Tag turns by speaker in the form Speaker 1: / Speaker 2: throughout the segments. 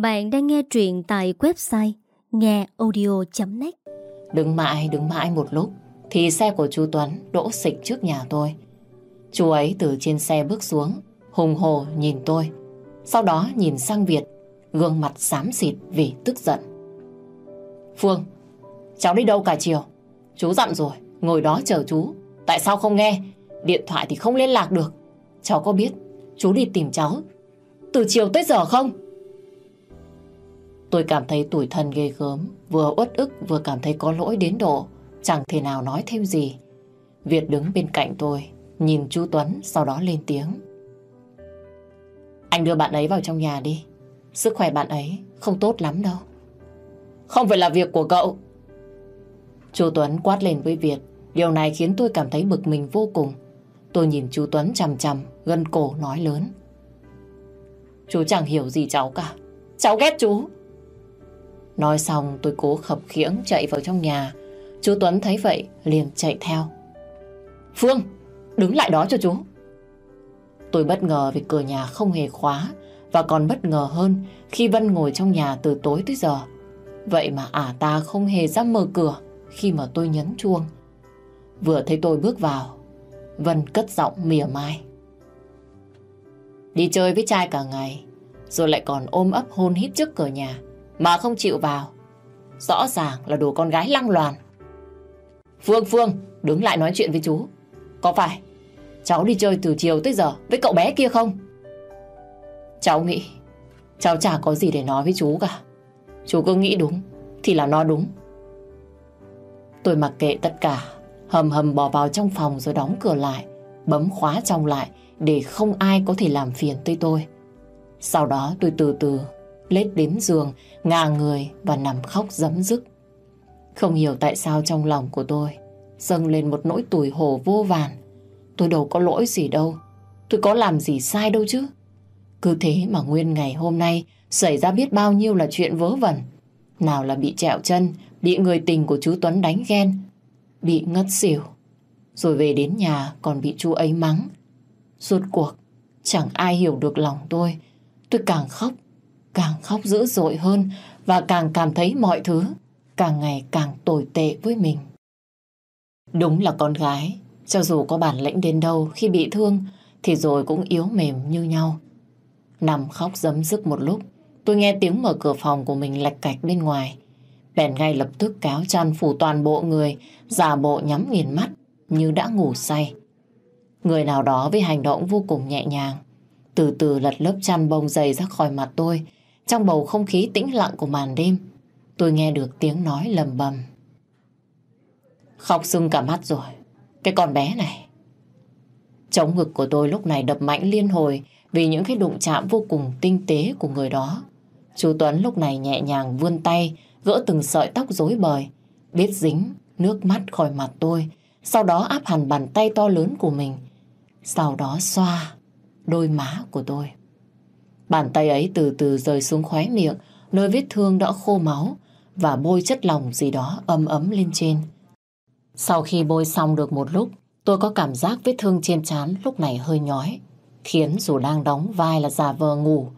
Speaker 1: Bạn đang nghe truyện tại website ngheaudio.net
Speaker 2: Đứng mãi, đứng mãi một lúc thì xe của chú Tuấn đỗ xịch trước nhà tôi. Chú ấy từ trên xe bước xuống, hùng hồ nhìn tôi. Sau đó nhìn sang Việt, gương mặt xám xịt vì tức giận. Phương, cháu đi đâu cả chiều? Chú dặn rồi, ngồi đó chờ chú. Tại sao không nghe? Điện thoại thì không liên lạc được. Cháu có biết chú đi tìm cháu từ chiều tới giờ không? Tôi cảm thấy tủi thân ghê gớm, vừa uất ức vừa cảm thấy có lỗi đến độ, chẳng thể nào nói thêm gì. Việt đứng bên cạnh tôi, nhìn chú Tuấn, sau đó lên tiếng. Anh đưa bạn ấy vào trong nhà đi, sức khỏe bạn ấy không tốt lắm đâu. Không phải là việc của cậu. Chú Tuấn quát lên với Việt, điều này khiến tôi cảm thấy bực mình vô cùng. Tôi nhìn chú Tuấn chằm chằm, gân cổ nói lớn. Chú chẳng hiểu gì cháu cả. Cháu ghét chú. Nói xong tôi cố khập khiễng chạy vào trong nhà. Chú Tuấn thấy vậy liền chạy theo. Phương, đứng lại đó cho chú. Tôi bất ngờ vì cửa nhà không hề khóa và còn bất ngờ hơn khi Vân ngồi trong nhà từ tối tới giờ. Vậy mà ả ta không hề ra mở cửa khi mà tôi nhấn chuông. Vừa thấy tôi bước vào, Vân cất giọng mỉa mai. Đi chơi với trai cả ngày, rồi lại còn ôm ấp hôn hít trước cửa nhà, mà không chịu vào. Rõ ràng là đồ con gái lăng loàn. Phương Phương, đứng lại nói chuyện với chú. Có phải cháu đi chơi từ chiều tới giờ với cậu bé kia không? Cháu nghĩ cháu chả có gì để nói với chú cả. Chú cứ nghĩ đúng thì là nó đúng. Tôi mặc kệ tất cả, hầm hầm bỏ vào trong phòng rồi đóng cửa lại, bấm khóa trong lại để không ai có thể làm phiền tới tôi. Sau đó tôi từ từ lết đến giường, ngả người và nằm khóc dấm dứt. Không hiểu tại sao trong lòng của tôi dâng lên một nỗi tủi hổ vô vàn. Tôi đâu có lỗi gì đâu, tôi có làm gì sai đâu chứ. Cứ thế mà nguyên ngày hôm nay xảy ra biết bao nhiêu là chuyện vớ vẩn. Nào là bị trẹo chân, bị người tình của chú Tuấn đánh ghen, bị ngất xỉu. Rồi về đến nhà còn bị chú ấy mắng. Rốt cuộc, chẳng ai hiểu được lòng tôi. Tôi càng khóc, càng khóc dữ dội hơn và càng cảm thấy mọi thứ càng ngày càng tồi tệ với mình. Đúng là con gái, cho dù có bản lĩnh đến đâu khi bị thương thì rồi cũng yếu mềm như nhau. Nằm khóc dấm dứt một lúc, tôi nghe tiếng mở cửa phòng của mình lạch cạch bên ngoài. Bèn ngay lập tức cáo chăn phủ toàn bộ người, giả bộ nhắm nghiền mắt như đã ngủ say. Người nào đó với hành động vô cùng nhẹ nhàng, từ từ lật lớp chăn bông dày ra khỏi mặt tôi, trong bầu không khí tĩnh lặng của màn đêm, tôi nghe được tiếng nói lầm bầm. Khóc sưng cả mắt rồi, cái con bé này. Chống ngực của tôi lúc này đập mạnh liên hồi vì những cái đụng chạm vô cùng tinh tế của người đó. Chú Tuấn lúc này nhẹ nhàng vươn tay, gỡ từng sợi tóc rối bời, biết dính nước mắt khỏi mặt tôi, sau đó áp hẳn bàn tay to lớn của mình, sau đó xoa đôi má của tôi. Bàn tay ấy từ từ rời xuống khóe miệng, nơi vết thương đã khô máu và bôi chất lòng gì đó ấm ấm lên trên. Sau khi bôi xong được một lúc, tôi có cảm giác vết thương trên trán lúc này hơi nhói, khiến dù đang đóng vai là giả vờ ngủ,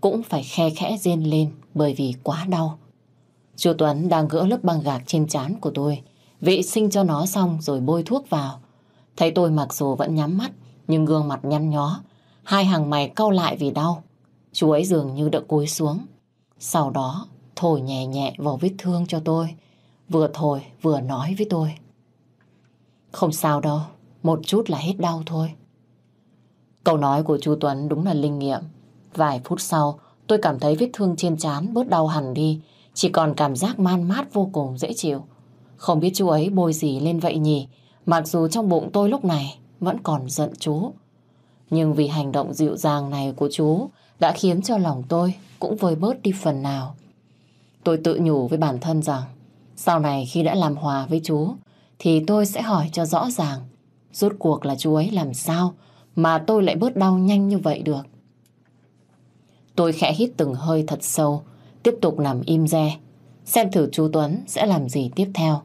Speaker 2: cũng phải khe khẽ rên lên bởi vì quá đau. Chú Tuấn đang gỡ lớp băng gạc trên trán của tôi, vệ sinh cho nó xong rồi bôi thuốc vào. Thấy tôi mặc dù vẫn nhắm mắt, nhưng gương mặt nhăn nhó, hai hàng mày cau lại vì đau. Chú ấy dường như đã cúi xuống. Sau đó thổi nhẹ nhẹ vào vết thương cho tôi. Vừa thổi vừa nói với tôi. Không sao đâu, một chút là hết đau thôi. Câu nói của chú Tuấn đúng là linh nghiệm. Vài phút sau, tôi cảm thấy vết thương trên trán bớt đau hẳn đi, chỉ còn cảm giác man mát vô cùng dễ chịu. Không biết chú ấy bôi gì lên vậy nhỉ, mặc dù trong bụng tôi lúc này vẫn còn giận chú. Nhưng vì hành động dịu dàng này của chú đã khiến cho lòng tôi cũng vơi bớt đi phần nào. Tôi tự nhủ với bản thân rằng, sau này khi đã làm hòa với chú thì tôi sẽ hỏi cho rõ ràng, rốt cuộc là chú ấy làm sao mà tôi lại bớt đau nhanh như vậy được. Tôi khẽ hít từng hơi thật sâu, tiếp tục nằm im re, xem thử chú Tuấn sẽ làm gì tiếp theo.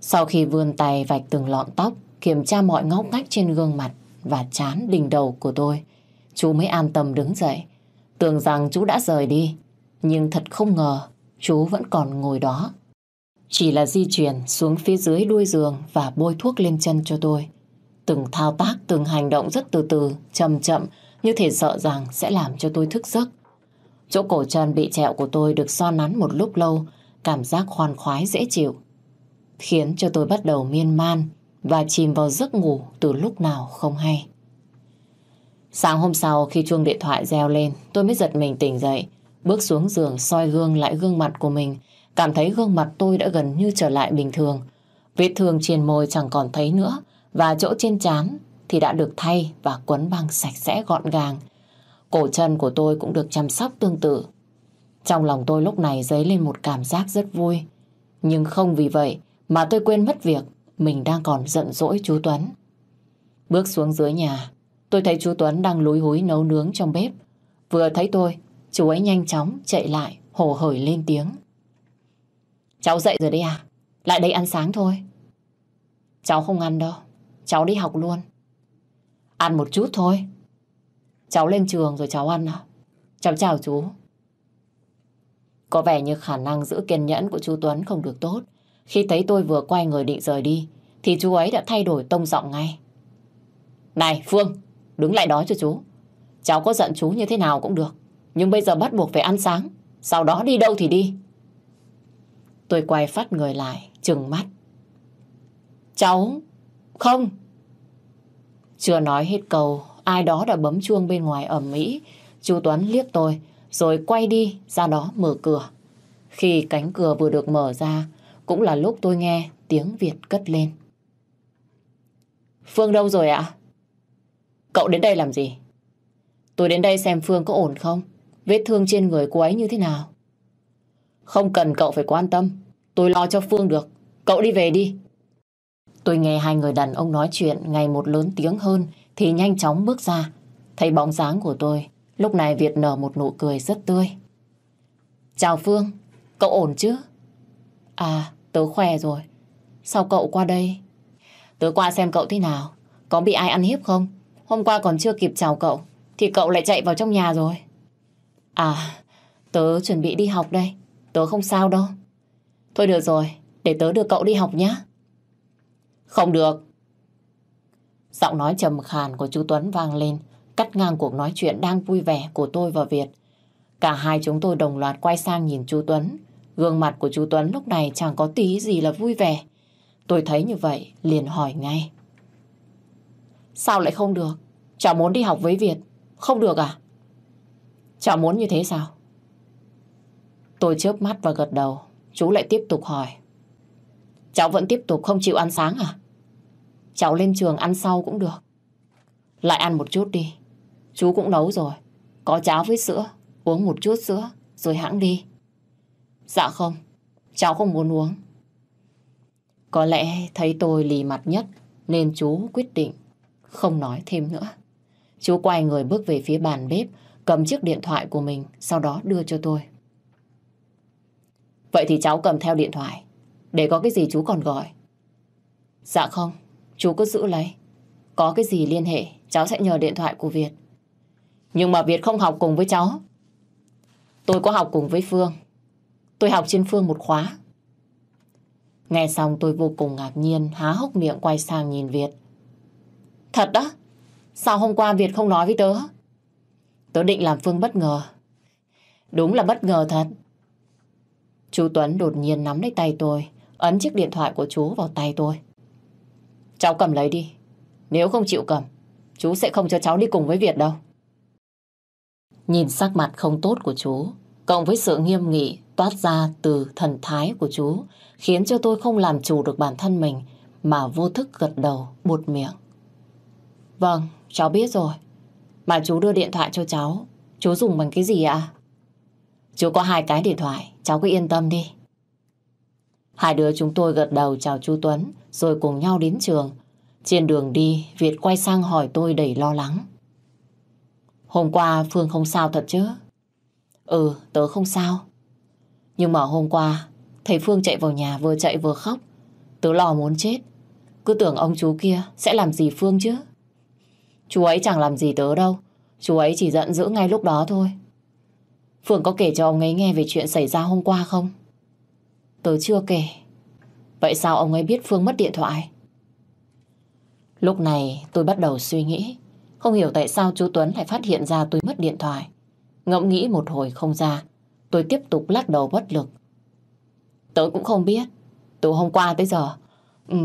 Speaker 2: Sau khi vươn tay vạch từng lọn tóc, kiểm tra mọi ngóc ngách trên gương mặt và chán đỉnh đầu của tôi chú mới an tâm đứng dậy tưởng rằng chú đã rời đi Nhưng thật không ngờ, chú vẫn còn ngồi đó. Chỉ là di chuyển xuống phía dưới đuôi giường và bôi thuốc lên chân cho tôi. Từng thao tác, từng hành động rất từ từ, chậm chậm, như thể sợ rằng sẽ làm cho tôi thức giấc. Chỗ cổ chân bị trẹo của tôi được so nắn một lúc lâu, cảm giác khoan khoái dễ chịu. Khiến cho tôi bắt đầu miên man và chìm vào giấc ngủ từ lúc nào không hay. Sáng hôm sau khi chuông điện thoại reo lên, tôi mới giật mình tỉnh dậy, bước xuống giường soi gương lại gương mặt của mình, cảm thấy gương mặt tôi đã gần như trở lại bình thường. Vết thương trên môi chẳng còn thấy nữa, và chỗ trên trán thì đã được thay và quấn băng sạch sẽ gọn gàng. Cổ chân của tôi cũng được chăm sóc tương tự. Trong lòng tôi lúc này dấy lên một cảm giác rất vui. Nhưng không vì vậy mà tôi quên mất việc mình đang còn giận dỗi chú Tuấn. Bước xuống dưới nhà, tôi thấy chú Tuấn đang lúi húi nấu nướng trong bếp. Vừa thấy tôi, chú ấy nhanh chóng chạy lại, hổ hởi lên tiếng. Cháu dậy rồi đấy à? Lại đây ăn sáng thôi. Cháu không ăn đâu, cháu đi học luôn. Ăn một chút thôi. Cháu lên trường rồi cháu ăn à? Cháu chào chú. Có vẻ như khả năng giữ kiên nhẫn của chú Tuấn không được tốt. Khi thấy tôi vừa quay người định rời đi, thì chú ấy đã thay đổi tông giọng ngay. Này Phương, đứng lại đó cho chú. Cháu có giận chú như thế nào cũng được. Nhưng bây giờ bắt buộc phải ăn sáng. Sau đó đi đâu thì đi. Tôi quay phát người lại, trừng mắt. Cháu... Không. Chưa nói hết câu, ai đó đã bấm chuông bên ngoài ẩm mỹ. Chú Tuấn liếc tôi, rồi quay đi ra đó mở cửa. Khi cánh cửa vừa được mở ra, cũng là lúc tôi nghe tiếng Việt cất lên. Phương đâu rồi ạ? Cậu đến đây làm gì? Tôi đến đây xem Phương có ổn không? Vết thương trên người cô ấy như thế nào? Không cần cậu phải quan tâm. Tôi lo cho Phương được. Cậu đi về đi. Tôi nghe hai người đàn ông nói chuyện ngày một lớn tiếng hơn thì nhanh chóng bước ra. Thấy bóng dáng của tôi, lúc này Việt nở một nụ cười rất tươi. Chào Phương, cậu ổn chứ? À, tớ khỏe rồi. Sao cậu qua đây? Tớ qua xem cậu thế nào. Có bị ai ăn hiếp không? Hôm qua còn chưa kịp chào cậu, thì cậu lại chạy vào trong nhà rồi. À, tớ chuẩn bị đi học đây. Tớ không sao đâu. Thôi được rồi, để tớ đưa cậu đi học nhé. Không được. Giọng nói trầm khàn của chú Tuấn vang lên, cắt ngang cuộc nói chuyện đang vui vẻ của tôi và Việt. Cả hai chúng tôi đồng loạt quay sang nhìn chú Tuấn. Gương mặt của chú Tuấn lúc này chẳng có tí gì là vui vẻ. Tôi thấy như vậy, liền hỏi ngay. Sao lại không được? Cháu muốn đi học với Việt. Không được à? Cháu muốn như thế sao? Tôi chớp mắt và gật đầu. Chú lại tiếp tục hỏi. Cháu vẫn tiếp tục không chịu ăn sáng à? Cháu lên trường ăn sau cũng được. Lại ăn một chút đi. Chú cũng nấu rồi. Có cháo với sữa. Uống một chút sữa. Rồi hãng đi. Dạ không. Cháu không muốn uống. Có lẽ thấy tôi lì mặt nhất. Nên chú quyết định không nói thêm nữa. Chú quay người bước về phía bàn bếp. Cầm chiếc điện thoại của mình. Sau đó đưa cho tôi. Vậy thì cháu cầm theo điện thoại. Để có cái gì chú còn gọi. Dạ không. Chú cứ giữ lấy. Có cái gì liên hệ, cháu sẽ nhờ điện thoại của Việt. Nhưng mà Việt không học cùng với cháu. Tôi có học cùng với Phương. Tôi học trên Phương một khóa. Nghe xong tôi vô cùng ngạc nhiên, há hốc miệng quay sang nhìn Việt. Thật đó? Sao hôm qua Việt không nói với tớ? Tớ định làm Phương bất ngờ. Đúng là bất ngờ thật. Chú Tuấn đột nhiên nắm lấy tay tôi, ấn chiếc điện thoại của chú vào tay tôi. Cháu cầm lấy đi. Nếu không chịu cầm, chú sẽ không cho cháu đi cùng với Việt đâu. Nhìn sắc mặt không tốt của chú, cộng với sự nghiêm nghị toát ra từ thần thái của chú, khiến cho tôi không làm chủ được bản thân mình, mà vô thức gật đầu, buột miệng. Vâng, cháu biết rồi. Mà chú đưa điện thoại cho cháu, chú dùng bằng cái gì ạ? Chú có hai cái điện thoại, cháu cứ yên tâm đi. Hai đứa chúng tôi gật đầu chào chú Tuấn, rồi cùng nhau đến trường. Trên đường đi, Việt quay sang hỏi tôi đầy lo lắng. Hôm qua Phương không sao thật chứ? Ừ, tớ không sao. Nhưng mà hôm qua, thấy Phương chạy vào nhà vừa chạy vừa khóc. Tớ lo muốn chết. Cứ tưởng ông chú kia sẽ làm gì Phương chứ. Chú ấy chẳng làm gì tớ đâu. Chú ấy chỉ giận dữ ngay lúc đó thôi. Phương có kể cho ông ấy nghe về chuyện xảy ra hôm qua không? Tớ chưa kể. Vậy sao ông ấy biết Phương mất điện thoại? Lúc này tôi bắt đầu suy nghĩ. Không hiểu tại sao chú Tuấn lại phát hiện ra tôi mất điện thoại. Ngẫm nghĩ một hồi không ra. Tôi tiếp tục lắc đầu bất lực. Tớ cũng không biết. Từ hôm qua tới giờ. Ừ,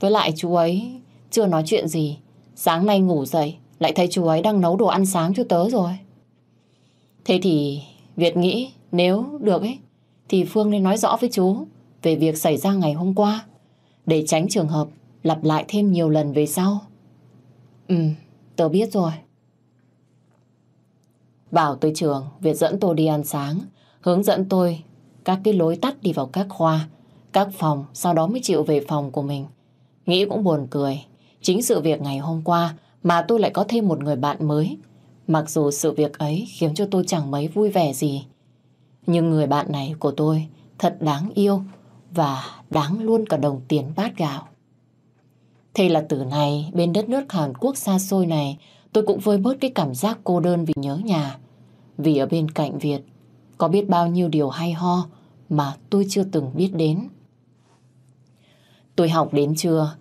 Speaker 2: với lại chú ấy chưa nói chuyện gì. Sáng nay ngủ dậy lại thấy chú ấy đang nấu đồ ăn sáng cho tớ rồi. Thế thì Việt nghĩ nếu được ấy thì Phương nên nói rõ với chú về việc xảy ra ngày hôm qua để tránh trường hợp lặp lại thêm nhiều lần về sau. Ừ, tớ biết rồi. Vào tới trường, Việt dẫn tôi đi ăn sáng, hướng dẫn tôi các cái lối tắt đi vào các khoa, các phòng, sau đó mới chịu về phòng của mình. Nghĩ cũng buồn cười, chính sự việc ngày hôm qua mà tôi lại có thêm một người bạn mới. Mặc dù sự việc ấy khiến cho tôi chẳng mấy vui vẻ gì. Nhưng người bạn này của tôi thật đáng yêu và đáng luôn cả đồng tiền bát gạo. Thế là từ này bên đất nước Hàn Quốc xa xôi này, tôi cũng vơi bớt cái cảm giác cô đơn vì nhớ nhà. Vì ở bên cạnh Việt, có biết bao nhiêu điều hay ho mà tôi chưa từng biết đến. Tôi học đến trưa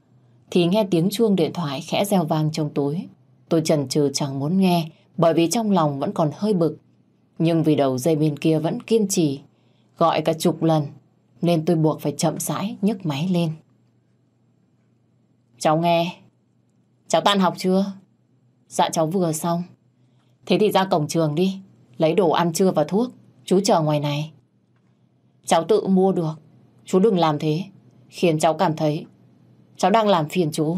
Speaker 2: thì nghe tiếng chuông điện thoại khẽ reo vang trong túi. Tôi chần chừ chẳng muốn nghe, bởi vì trong lòng vẫn còn hơi bực. Nhưng vì đầu dây bên kia vẫn kiên trì, gọi cả chục lần, nên tôi buộc phải chậm rãi nhấc máy lên. Cháu nghe. Cháu tan học chưa? Dạ cháu vừa xong. Thế thì ra cổng trường đi. Lấy đồ ăn trưa và thuốc. Chú chờ ngoài này. Cháu tự mua được. Chú đừng làm thế. Khiến cháu cảm thấy cháu đang làm phiền chú.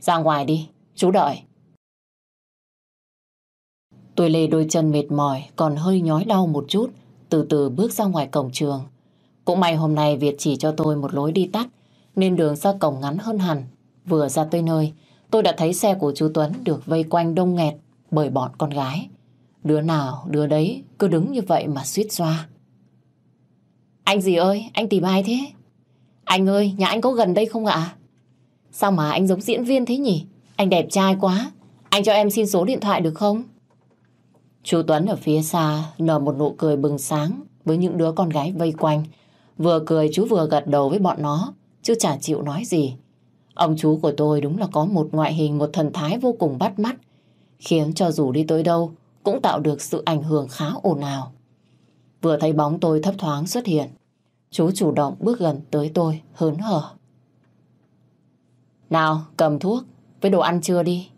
Speaker 2: Ra ngoài đi. Chú đợi. Tôi lê đôi chân mệt mỏi còn hơi nhói đau một chút. Từ từ bước ra ngoài cổng trường. Cũng may hôm nay Việt chỉ cho tôi một lối đi tắt nên đường ra cổng ngắn hơn hẳn. Vừa ra tới nơi, tôi đã thấy xe của chú Tuấn được vây quanh đông nghẹt bởi bọn con gái. Đứa nào, đứa đấy cứ đứng như vậy mà suýt xoa. Anh gì ơi, anh tìm ai thế? Anh ơi, nhà anh có gần đây không ạ? Sao mà anh giống diễn viên thế nhỉ? Anh đẹp trai quá. Anh cho em xin số điện thoại được không? Chú Tuấn ở phía xa nở một nụ cười bừng sáng với những đứa con gái vây quanh. Vừa cười chú vừa gật đầu với bọn nó chứ chả chịu nói gì. Ông chú của tôi đúng là có một ngoại hình, một thần thái vô cùng bắt mắt, khiến cho dù đi tới đâu cũng tạo được sự ảnh hưởng khá ồn ào. Vừa thấy bóng tôi thấp thoáng xuất hiện, chú chủ động bước gần tới tôi, hớn hở. Nào, cầm thuốc với đồ ăn trưa đi.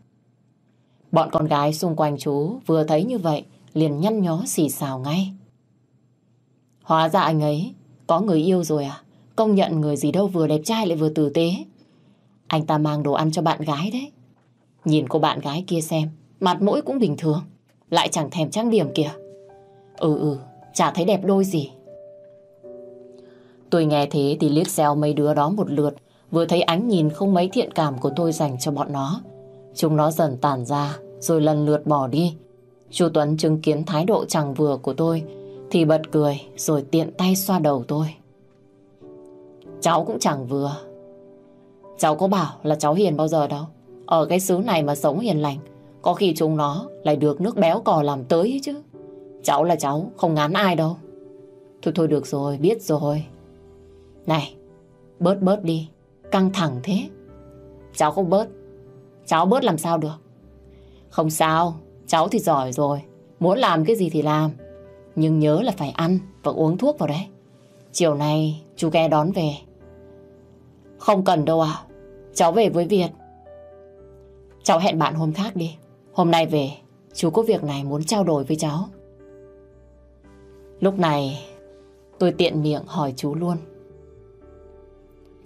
Speaker 2: Bọn con gái xung quanh chú vừa thấy như vậy liền nhăn nhó xì xào ngay. Hóa ra anh ấy có người yêu rồi à? Công nhận người gì đâu vừa đẹp trai lại vừa tử tế. Anh ta mang đồ ăn cho bạn gái đấy. Nhìn cô bạn gái kia xem, mặt mũi cũng bình thường. Lại chẳng thèm trang điểm kìa. Ừ ừ, chả thấy đẹp đôi gì. Tôi nghe thế thì liếc xeo mấy đứa đó một lượt, vừa thấy ánh nhìn không mấy thiện cảm của tôi dành cho bọn nó. Chúng nó dần tàn ra, rồi lần lượt bỏ đi. Chú Tuấn chứng kiến thái độ chẳng vừa của tôi, thì bật cười rồi tiện tay xoa đầu tôi. Cháu cũng chẳng vừa. Cháu có bảo là cháu hiền bao giờ đâu. Ở cái xứ này mà sống hiền lành, có khi chúng nó lại được nước béo cò làm tới chứ. Cháu là cháu, không ngán ai đâu. Thôi thôi được rồi, biết rồi. Này, bớt bớt đi, căng thẳng thế. Cháu không bớt, cháu bớt làm sao được. Không sao, cháu thì giỏi rồi, muốn làm cái gì thì làm. Nhưng nhớ là phải ăn và uống thuốc vào đấy. Chiều nay chú ghé đón về. Không cần đâu à, cháu về với Việt. Cháu hẹn bạn hôm khác đi. Hôm nay về, chú có việc này muốn trao đổi với cháu. Lúc này, tôi tiện miệng hỏi chú luôn.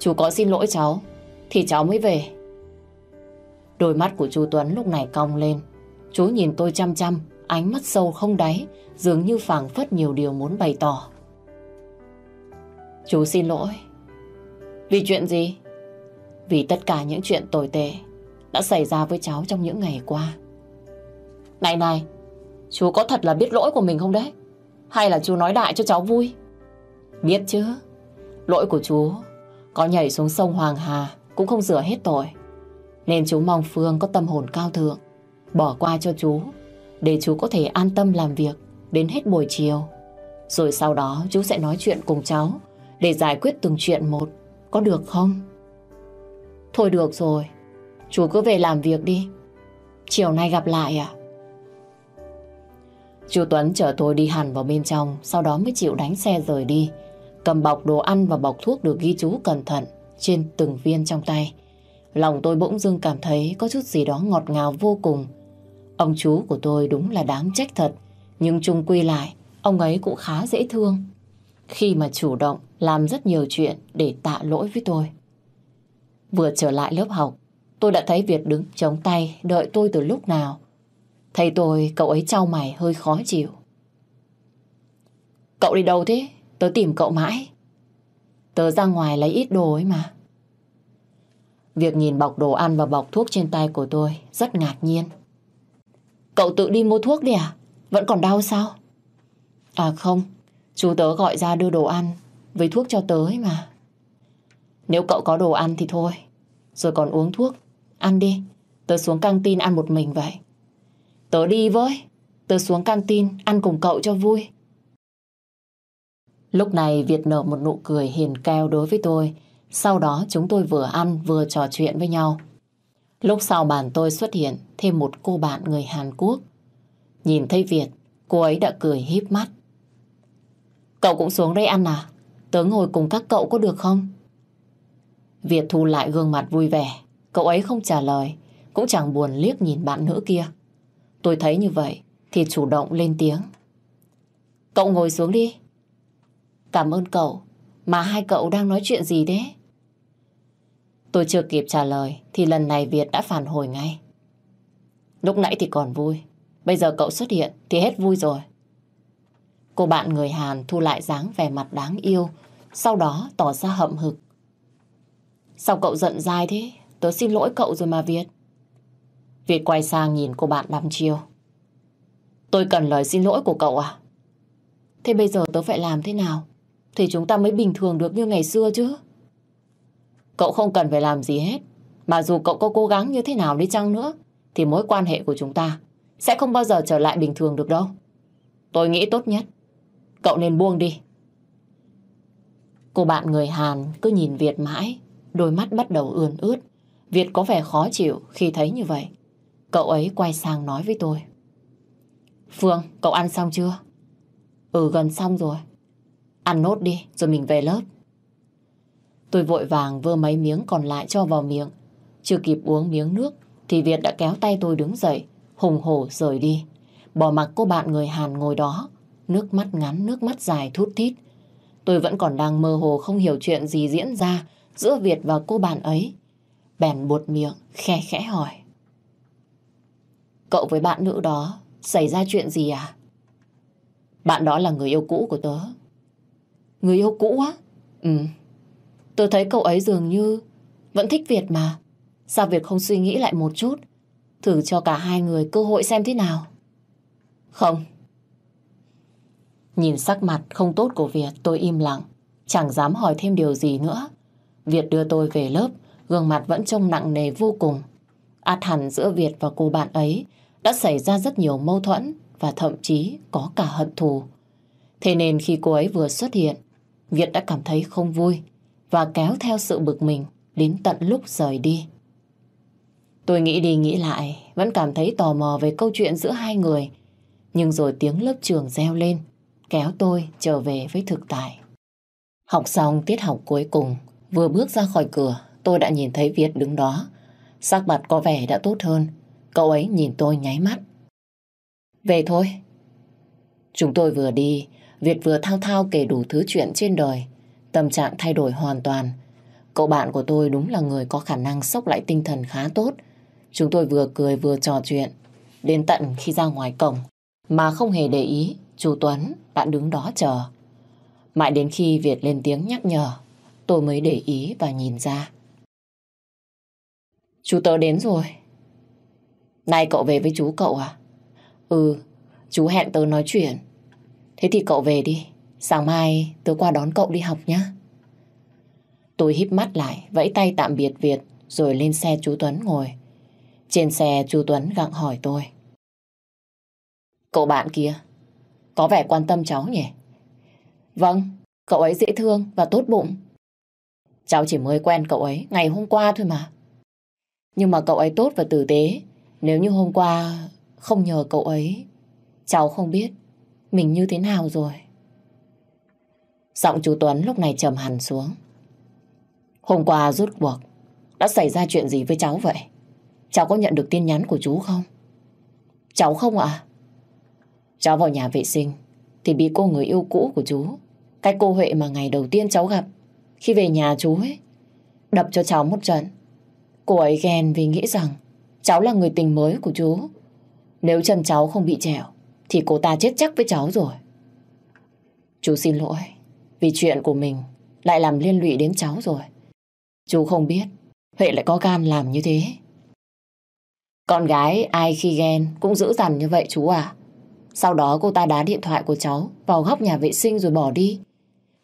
Speaker 2: Chú có xin lỗi cháu, thì cháu mới về. Đôi mắt của chú Tuấn lúc này cong lên. Chú nhìn tôi chăm chăm, ánh mắt sâu không đáy, dường như phảng phất nhiều điều muốn bày tỏ. Chú xin lỗi. Vì chuyện gì? Vì tất cả những chuyện tồi tệ đã xảy ra với cháu trong những ngày qua. Này này, chú có thật là biết lỗi của mình không đấy? Hay là chú nói đại cho cháu vui? Biết chứ, lỗi của chú có nhảy xuống sông Hoàng Hà cũng không rửa hết tội. Nên chú mong Phương có tâm hồn cao thượng, bỏ qua cho chú, để chú có thể an tâm làm việc đến hết buổi chiều. Rồi sau đó chú sẽ nói chuyện cùng cháu để giải quyết từng chuyện một. Có được không? Thôi được rồi. Chú cứ về làm việc đi. Chiều nay gặp lại à? Chú Tuấn chở tôi đi hẳn vào bên trong, sau đó mới chịu đánh xe rời đi. Cầm bọc đồ ăn và bọc thuốc được ghi chú cẩn thận trên từng viên trong tay. Lòng tôi bỗng dưng cảm thấy có chút gì đó ngọt ngào vô cùng. Ông chú của tôi đúng là đáng trách thật, nhưng chung quy lại, ông ấy cũng khá dễ thương. Khi mà chủ động làm rất nhiều chuyện để tạ lỗi với tôi. Vừa trở lại lớp học, tôi đã thấy Việt đứng chống tay đợi tôi từ lúc nào. Thấy tôi, cậu ấy trao mày hơi khó chịu. Cậu đi đâu thế? Tớ tìm cậu mãi. Tớ ra ngoài lấy ít đồ ấy mà. Việc nhìn bọc đồ ăn và bọc thuốc trên tay của tôi rất ngạc nhiên. Cậu tự đi mua thuốc đi à? Vẫn còn đau sao? À không, chú tớ gọi ra đưa đồ ăn với thuốc cho tớ ấy mà. Nếu cậu có đồ ăn thì thôi, rồi còn uống thuốc, ăn đi. Tớ xuống căng tin ăn một mình vậy. Tớ đi với, tớ xuống căng tin ăn cùng cậu cho vui. Lúc này Việt nở một nụ cười hiền keo đối với tôi. Sau đó chúng tôi vừa ăn vừa trò chuyện với nhau. Lúc sau bàn tôi xuất hiện thêm một cô bạn người Hàn Quốc. Nhìn thấy Việt, cô ấy đã cười híp mắt. Cậu cũng xuống đây ăn à? Tớ ngồi cùng các cậu có được không? Việt thu lại gương mặt vui vẻ. Cậu ấy không trả lời, cũng chẳng buồn liếc nhìn bạn nữ kia. Tôi thấy như vậy thì chủ động lên tiếng. Cậu ngồi xuống đi. Cảm ơn cậu. Mà hai cậu đang nói chuyện gì đấy Tôi chưa kịp trả lời thì lần này Việt đã phản hồi ngay. Lúc nãy thì còn vui. Bây giờ cậu xuất hiện thì hết vui rồi. Cô bạn người Hàn thu lại dáng vẻ mặt đáng yêu, sau đó tỏ ra hậm hực. Sao cậu giận dai thế? Tớ xin lỗi cậu rồi mà, Việt. Việt quay sang nhìn cô bạn đăm chiêu. Tôi cần lời xin lỗi của cậu à? Thế bây giờ tớ phải làm thế nào? Thì chúng ta mới bình thường được như ngày xưa chứ. Cậu không cần phải làm gì hết. Mà dù cậu có cố gắng như thế nào đi chăng nữa, thì mối quan hệ của chúng ta sẽ không bao giờ trở lại bình thường được đâu. Tôi nghĩ tốt nhất, cậu nên buông đi. Cô bạn người Hàn cứ nhìn Việt mãi, đôi mắt bắt đầu ươn ướt. Việt có vẻ khó chịu khi thấy như vậy. Cậu ấy quay sang nói với tôi. Phương, cậu ăn xong chưa? Ừ, gần xong rồi. Ăn nốt đi, rồi mình về lớp. Tôi vội vàng vơ mấy miếng còn lại cho vào miệng. Chưa kịp uống miếng nước, thì Việt đã kéo tay tôi đứng dậy, hùng hổ rời đi. Bỏ mặc cô bạn người Hàn ngồi đó, nước mắt ngắn, nước mắt dài thút thít. Tôi vẫn còn đang mơ hồ không hiểu chuyện gì diễn ra giữa Việt và cô bạn ấy. Bèn buột miệng, khe khẽ hỏi. Cậu với bạn nữ đó xảy ra chuyện gì à? Bạn đó là người yêu cũ của tớ. Người yêu cũ á? Ừ. Tôi thấy cậu ấy dường như vẫn thích Việt mà. Sao Việt không suy nghĩ lại một chút? Thử cho cả hai người cơ hội xem thế nào. Không. Nhìn sắc mặt không tốt của Việt tôi im lặng. Chẳng dám hỏi thêm điều gì nữa. Việt đưa tôi về lớp, gương mặt vẫn trông nặng nề vô cùng. Át hẳn giữa Việt và cô bạn ấy đã xảy ra rất nhiều mâu thuẫn và thậm chí có cả hận thù. Thế nên khi cô ấy vừa xuất hiện, Việt đã cảm thấy không vui và kéo theo sự bực mình đến tận lúc rời đi. Tôi nghĩ đi nghĩ lại, vẫn cảm thấy tò mò về câu chuyện giữa hai người. Nhưng rồi tiếng lớp trường reo lên, kéo tôi trở về với thực tại. Học xong tiết học cuối cùng, vừa bước ra khỏi cửa, tôi đã nhìn thấy Việt đứng đó. Sắc mặt có vẻ đã tốt hơn, cậu ấy nhìn tôi nháy mắt. Về thôi. Chúng tôi vừa đi, Việt vừa thao thao kể đủ thứ chuyện trên đời. Tâm trạng thay đổi hoàn toàn. Cậu bạn của tôi đúng là người có khả năng sốc lại tinh thần khá tốt. Chúng tôi vừa cười vừa trò chuyện. Đến tận khi ra ngoài cổng, mà không hề để ý, chú Tuấn đã đứng đó chờ. Mãi đến khi Việt lên tiếng nhắc nhở, tôi mới để ý và nhìn ra. Chú tớ đến rồi. Nay cậu về với chú cậu à? Ừ, chú hẹn tớ nói chuyện. Thế thì cậu về đi. Sáng mai tớ qua đón cậu đi học nhé. Tôi híp mắt lại, vẫy tay tạm biệt Việt, rồi lên xe chú Tuấn ngồi. Trên xe chú Tuấn gặng hỏi tôi. Cậu bạn kia, có vẻ quan tâm cháu nhỉ? Vâng, cậu ấy dễ thương và tốt bụng. Cháu chỉ mới quen cậu ấy ngày hôm qua thôi mà. Nhưng mà cậu ấy tốt và tử tế. Nếu như hôm qua không nhờ cậu ấy, cháu không biết mình như thế nào rồi. Giọng chú Tuấn lúc này trầm hẳn xuống. Hôm qua rút cuộc, đã xảy ra chuyện gì với cháu vậy? Cháu có nhận được tin nhắn của chú không? Cháu không ạ? Cháu vào nhà vệ sinh thì bị cô người yêu cũ của chú, cái cô Huệ mà ngày đầu tiên cháu gặp khi về nhà chú ấy, đập cho cháu một trận. Cô ấy ghen vì nghĩ rằng cháu là người tình mới của chú. Nếu chân cháu không bị trẻo, thì cô ta chết chắc với cháu rồi. Chú xin lỗi, vì chuyện của mình lại làm liên lụy đến cháu rồi. Chú không biết Huệ lại có gan làm như thế. Con gái ai khi ghen cũng dữ dằn như vậy chú à. Sau đó cô ta đá điện thoại của cháu vào góc nhà vệ sinh rồi bỏ đi.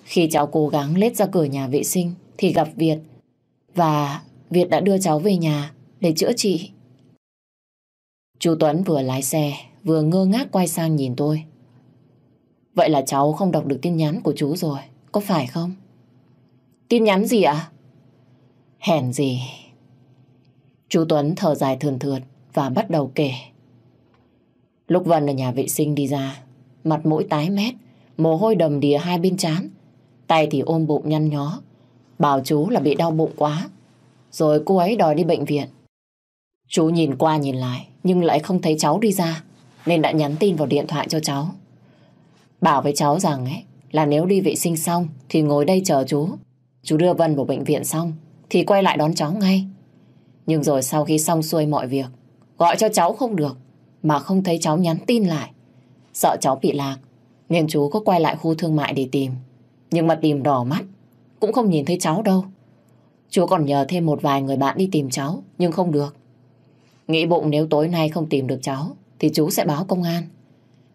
Speaker 2: Khi cháu cố gắng lết ra cửa nhà vệ sinh thì gặp Việt. Và Việt đã đưa cháu về nhà để chữa trị. Chú Tuấn vừa lái xe vừa ngơ ngác quay sang nhìn tôi. Vậy là cháu không đọc được tin nhắn của chú rồi, có phải không? Tin nhắn gì ạ? Hèn gì? Chú Tuấn thở dài thườn thượt và bắt đầu kể. Lúc Vân ở nhà vệ sinh đi ra, mặt mũi tái mét, mồ hôi đầm đìa hai bên trán, tay thì ôm bụng nhăn nhó, bảo chú là bị đau bụng quá. Rồi cô ấy đòi đi bệnh viện. Chú nhìn qua nhìn lại, nhưng lại không thấy cháu đi ra, nên đã nhắn tin vào điện thoại cho cháu. Bảo với cháu rằng ấy, là nếu đi vệ sinh xong thì ngồi đây chờ chú. Chú đưa Vân vào bệnh viện xong thì quay lại đón cháu ngay. Nhưng rồi sau khi xong xuôi mọi việc, gọi cho cháu không được, mà không thấy cháu nhắn tin lại. Sợ cháu bị lạc, nên chú có quay lại khu thương mại để tìm. Nhưng mà tìm đỏ mắt, cũng không nhìn thấy cháu đâu. Chú còn nhờ thêm một vài người bạn đi tìm cháu, nhưng không được. Nghĩ bụng nếu tối nay không tìm được cháu, thì chú sẽ báo công an.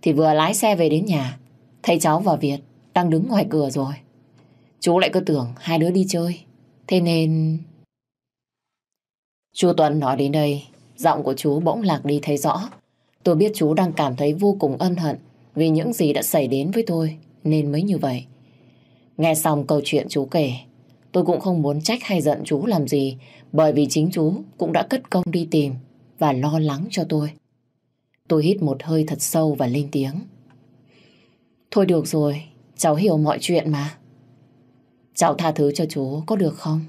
Speaker 2: Thì vừa lái xe về đến nhà, thấy cháu và Việt đang đứng ngoài cửa rồi. Chú lại cứ tưởng hai đứa đi chơi. Thế nên... Chú Tuấn nói đến đây, giọng của chú bỗng lạc đi thấy rõ. Tôi biết chú đang cảm thấy vô cùng ân hận vì những gì đã xảy đến với tôi, nên mới như vậy. Nghe xong câu chuyện chú kể, tôi cũng không muốn trách hay giận chú làm gì, bởi vì chính chú cũng đã cất công đi tìm và lo lắng cho tôi. Tôi hít một hơi thật sâu và lên tiếng. Thôi được rồi, cháu hiểu mọi chuyện mà. Cháu tha thứ cho chú có được không?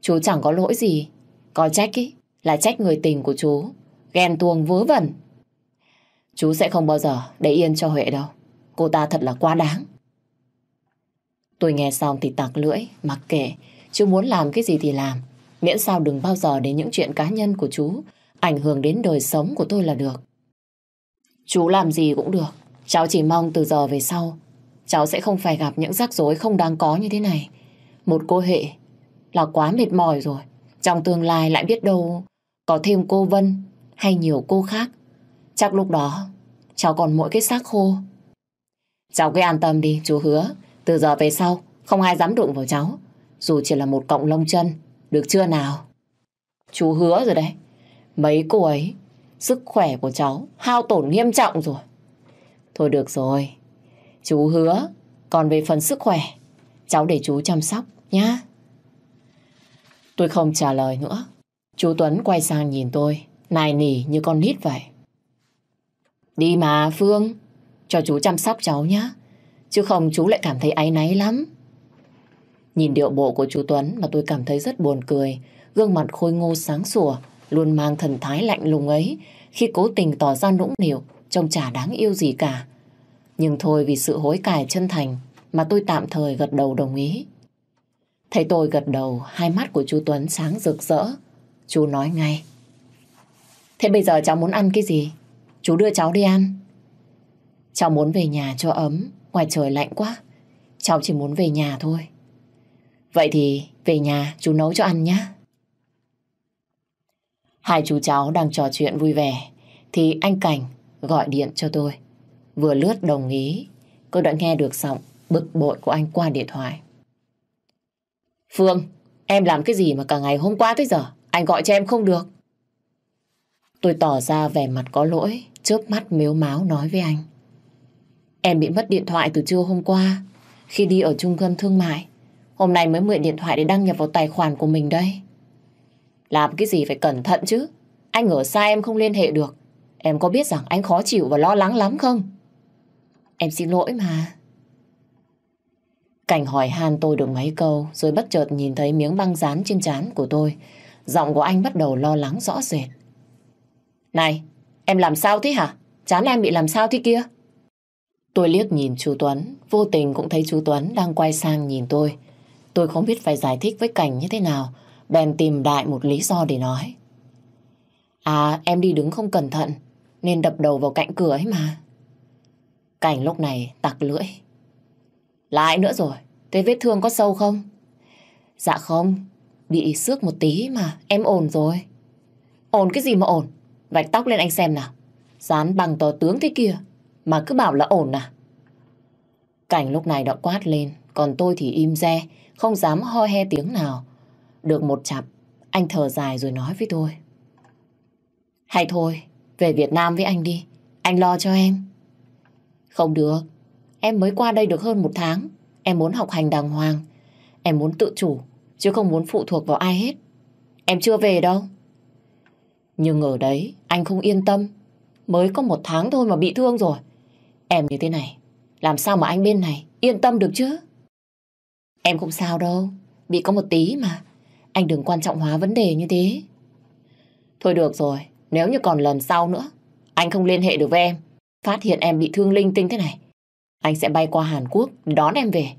Speaker 2: Chú chẳng có lỗi gì. Có trách ý, là trách người tình của chú. Ghen tuông vớ vẩn. Chú sẽ không bao giờ để yên cho Huệ đâu. Cô ta thật là quá đáng. Tôi nghe xong thì tặc lưỡi, mặc kệ. Chú muốn làm cái gì thì làm. Miễn sao đừng bao giờ đến những chuyện cá nhân của chú ảnh hưởng đến đời sống của tôi là được. Chú làm gì cũng được. Cháu chỉ mong từ giờ về sau cháu sẽ không phải gặp những rắc rối không đáng có như thế này. Một cô hệ là quá mệt mỏi rồi. Trong tương lai lại biết đâu có thêm cô Vân hay nhiều cô khác. Chắc lúc đó cháu còn mỗi cái xác khô. Cháu cứ an tâm đi, chú hứa. Từ giờ về sau không ai dám đụng vào cháu. Dù chỉ là một cọng lông chân. Được chưa nào? Chú hứa rồi đấy. Mấy cô ấy, sức khỏe của cháu hao tổn nghiêm trọng rồi. Thôi được rồi, Chú hứa, còn về phần sức khỏe, cháu để chú chăm sóc nhá. Tôi không trả lời nữa. Chú Tuấn quay sang nhìn tôi, nài nỉ như con nít vậy. Đi mà Phương, cho chú chăm sóc cháu nhá. Chứ không chú lại cảm thấy áy náy lắm. Nhìn điệu bộ của chú Tuấn mà tôi cảm thấy rất buồn cười. Gương mặt khôi ngô sáng sủa, luôn mang thần thái lạnh lùng ấy. Khi cố tình tỏ ra nũng nịu, trông chả đáng yêu gì cả. Nhưng thôi vì sự hối cải chân thành mà tôi tạm thời gật đầu đồng ý. Thấy tôi gật đầu, hai mắt của chú Tuấn sáng rực rỡ. Chú nói ngay. Thế bây giờ cháu muốn ăn cái gì? Chú đưa cháu đi ăn. Cháu muốn về nhà cho ấm, ngoài trời lạnh quá. Cháu chỉ muốn về nhà thôi. Vậy thì về nhà chú nấu cho ăn nhé. Hai chú cháu đang trò chuyện vui vẻ thì anh Cảnh gọi điện cho tôi. Vừa lướt đồng ý, cô đã nghe được giọng bực bội của anh qua điện thoại. Phương, em làm cái gì mà cả ngày hôm qua tới giờ anh gọi cho em không được? Tôi tỏ ra vẻ mặt có lỗi, chớp mắt miếu máu nói với anh. Em bị mất điện thoại từ trưa hôm qua khi đi ở trung tâm thương mại. Hôm nay mới mượn điện thoại để đăng nhập vào tài khoản của mình đây. Làm cái gì phải cẩn thận chứ. Anh ở xa em không liên hệ được. Em có biết rằng anh khó chịu và lo lắng lắm không? Em xin lỗi mà. Cảnh hỏi han tôi được mấy câu rồi bất chợt nhìn thấy miếng băng dán trên trán của tôi. Giọng của anh bắt đầu lo lắng rõ rệt. Này, em làm sao thế hả? Chán em bị làm sao thế kia? Tôi liếc nhìn chú Tuấn, vô tình cũng thấy chú Tuấn đang quay sang nhìn tôi. Tôi không biết phải giải thích với Cảnh như thế nào, bèn tìm đại một lý do để nói. À, em đi đứng không cẩn thận, nên đập đầu vào cạnh cửa ấy mà. Cảnh lúc này tặc lưỡi. Lại nữa rồi, thế vết thương có sâu không? Dạ không, bị xước một tí mà, em ổn rồi. Ổn cái gì mà ổn? Vạch tóc lên anh xem nào. Dán bằng tò tướng thế kia, mà cứ bảo là ổn à? Cảnh lúc này đã quát lên, còn tôi thì im re, không dám ho he tiếng nào. Được một chặp, anh thở dài rồi nói với tôi. Hay thôi, về Việt Nam với anh đi, anh lo cho em. Không được, em mới qua đây được hơn một tháng, em muốn học hành đàng hoàng, em muốn tự chủ, chứ không muốn phụ thuộc vào ai hết. Em chưa về đâu. Nhưng ở đấy, anh không yên tâm, mới có một tháng thôi mà bị thương rồi. Em như thế này, làm sao mà anh bên này yên tâm được chứ? Em không sao đâu, bị có một tí mà. Anh đừng quan trọng hóa vấn đề như thế. Thôi được rồi, nếu như còn lần sau nữa, anh không liên hệ được với em, phát hiện em bị thương linh tinh thế này, anh sẽ bay qua Hàn Quốc đón em về.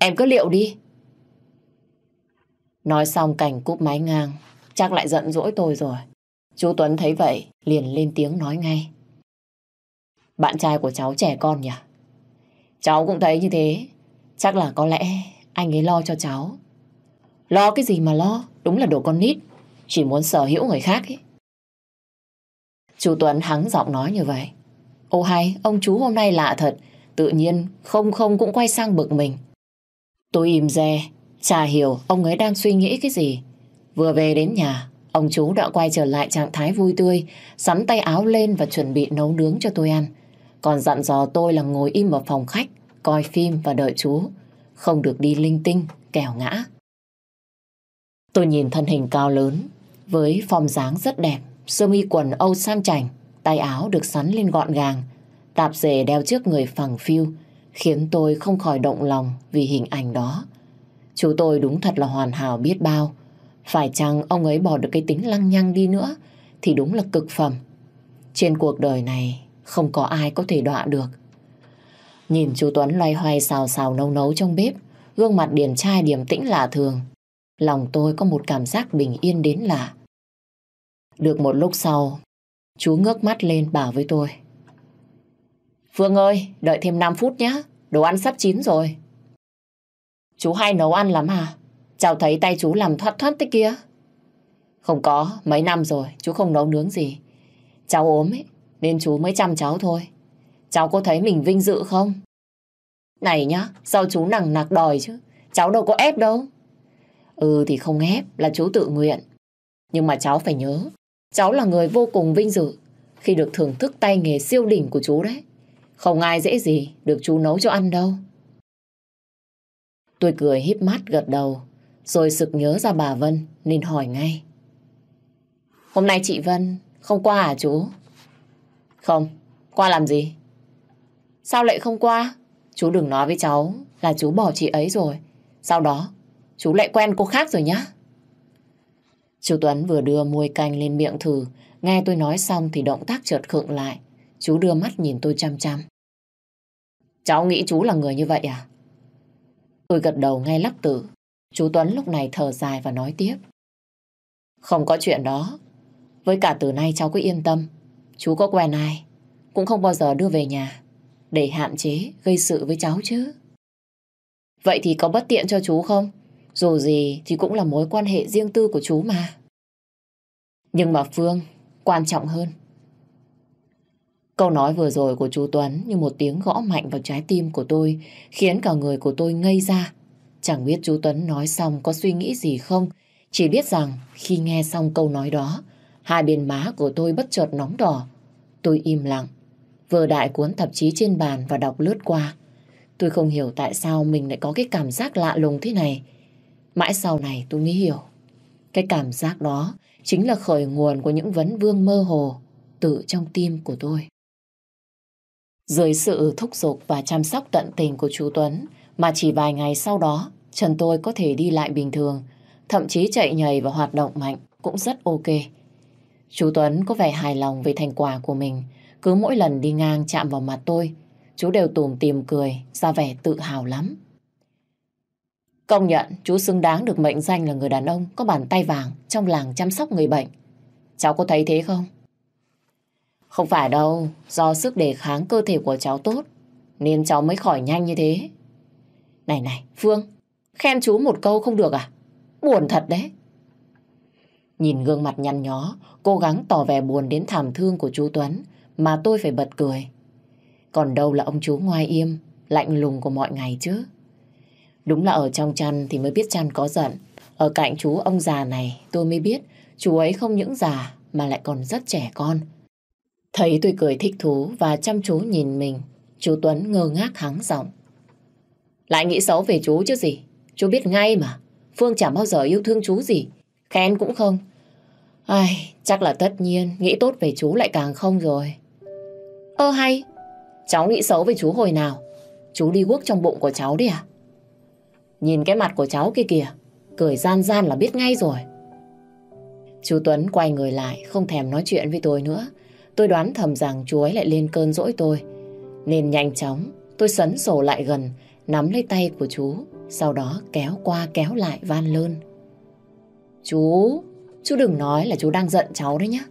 Speaker 2: Em cứ liệu đi. Nói xong cảnh cúp máy ngang, chắc lại giận dỗi tôi rồi. Chú Tuấn thấy vậy, liền lên tiếng nói ngay. Bạn trai của cháu trẻ con nhỉ? Cháu cũng thấy như thế. Chắc là có lẽ anh ấy lo cho cháu. Lo cái gì mà lo? Đúng là đồ con nít. Chỉ muốn sở hữu người khác ấy. Chú Tuấn hắng giọng nói như vậy. Ô hay, ông chú hôm nay lạ thật. Tự nhiên không không cũng quay sang bực mình. Tôi im re, chả hiểu ông ấy đang suy nghĩ cái gì. Vừa về đến nhà, ông chú đã quay trở lại trạng thái vui tươi, sắn tay áo lên và chuẩn bị nấu nướng cho tôi ăn. Còn dặn dò tôi là ngồi im ở phòng khách, coi phim và đợi chú. Không được đi linh tinh, kẻo ngã. Tôi nhìn thân hình cao lớn, với form dáng rất đẹp, sơ mi quần âu sang chảnh, tay áo được sắn lên gọn gàng, tạp dề đeo trước người phẳng phiu, khiến tôi không khỏi động lòng vì hình ảnh đó. Chú tôi đúng thật là hoàn hảo biết bao. Phải chăng ông ấy bỏ được cái tính lăng nhăng đi nữa thì đúng là cực phẩm. Trên cuộc đời này không có ai có thể đọa được. Nhìn chú Tuấn loay hoay xào xào nấu nấu trong bếp, gương mặt điển trai điềm tĩnh lạ thường. Lòng tôi có một cảm giác bình yên đến lạ. Được một lúc sau, chú ngước mắt lên bảo với tôi. Phương ơi, đợi thêm 5 phút nhé, đồ ăn sắp chín rồi. Chú hay nấu ăn lắm à? Cháu thấy tay chú làm thoát thoát thế kia. Không có, mấy năm rồi, chú không nấu nướng gì. Cháu ốm ấy, nên chú mới chăm cháu thôi. Cháu có thấy mình vinh dự không? Này nhá, sao chú nặng nặc đòi chứ? Cháu đâu có ép đâu. Ừ thì không ép, là chú tự nguyện. Nhưng mà cháu phải nhớ, cháu là người vô cùng vinh dự khi được thưởng thức tay nghề siêu đỉnh của chú đấy. Không ai dễ gì được chú nấu cho ăn đâu. Tôi cười híp mắt gật đầu, rồi sực nhớ ra bà Vân nên hỏi ngay. Hôm nay chị Vân không qua à chú? Không, qua làm gì? Sao lại không qua? Chú đừng nói với cháu là chú bỏ chị ấy rồi. Sau đó, chú lại quen cô khác rồi nhá. Chú Tuấn vừa đưa môi canh lên miệng thử, nghe tôi nói xong thì động tác chợt khựng lại. Chú đưa mắt nhìn tôi chăm chăm. Cháu nghĩ chú là người như vậy à? Tôi gật đầu ngay lắc tử. Chú Tuấn lúc này thở dài và nói tiếp. Không có chuyện đó. Với cả từ nay cháu cứ yên tâm. Chú có quen ai, cũng không bao giờ đưa về nhà để hạn chế gây sự với cháu chứ. Vậy thì có bất tiện cho chú không? Dù gì thì cũng là mối quan hệ riêng tư của chú mà. Nhưng mà Phương, quan trọng hơn. Câu nói vừa rồi của chú Tuấn như một tiếng gõ mạnh vào trái tim của tôi, khiến cả người của tôi ngây ra. Chẳng biết chú Tuấn nói xong có suy nghĩ gì không, chỉ biết rằng khi nghe xong câu nói đó, hai bên má của tôi bất chợt nóng đỏ. Tôi im lặng, vừa đại cuốn tạp chí trên bàn và đọc lướt qua. Tôi không hiểu tại sao mình lại có cái cảm giác lạ lùng thế này. Mãi sau này tôi mới hiểu. Cái cảm giác đó chính là khởi nguồn của những vấn vương mơ hồ tự trong tim của tôi. Dưới sự thúc giục và chăm sóc tận tình của chú Tuấn, mà chỉ vài ngày sau đó, Trần tôi có thể đi lại bình thường, thậm chí chạy nhảy và hoạt động mạnh cũng rất ok. Chú Tuấn có vẻ hài lòng về thành quả của mình cứ mỗi lần đi ngang chạm vào mặt tôi, chú đều tùm tìm cười, ra vẻ tự hào lắm. Công nhận chú xứng đáng được mệnh danh là người đàn ông có bàn tay vàng trong làng chăm sóc người bệnh. Cháu có thấy thế không? Không phải đâu, do sức đề kháng cơ thể của cháu tốt, nên cháu mới khỏi nhanh như thế. Này này, Phương, khen chú một câu không được à? Buồn thật đấy. Nhìn gương mặt nhăn nhó, cố gắng tỏ vẻ buồn đến thảm thương của chú Tuấn, mà tôi phải bật cười. Còn đâu là ông chú ngoài im, lạnh lùng của mọi ngày chứ. Đúng là ở trong chăn thì mới biết chăn có giận. Ở cạnh chú ông già này tôi mới biết chú ấy không những già mà lại còn rất trẻ con. Thấy tôi cười thích thú và chăm chú nhìn mình, chú Tuấn ngơ ngác hắng giọng. Lại nghĩ xấu về chú chứ gì, chú biết ngay mà. Phương chẳng bao giờ yêu thương chú gì, khen cũng không. Ai, chắc là tất nhiên, nghĩ tốt về chú lại càng không rồi. Ơ hay, cháu nghĩ xấu về chú hồi nào? Chú đi guốc trong bụng của cháu đi à? Nhìn cái mặt của cháu kia kìa, cười gian gian là biết ngay rồi. Chú Tuấn quay người lại, không thèm nói chuyện với tôi nữa. Tôi đoán thầm rằng chú ấy lại lên cơn dỗi tôi. Nên nhanh chóng, tôi sấn sổ lại gần, nắm lấy tay của chú, sau đó kéo qua kéo lại van lơn. Chú, chú đừng nói là chú đang giận cháu đấy nhá.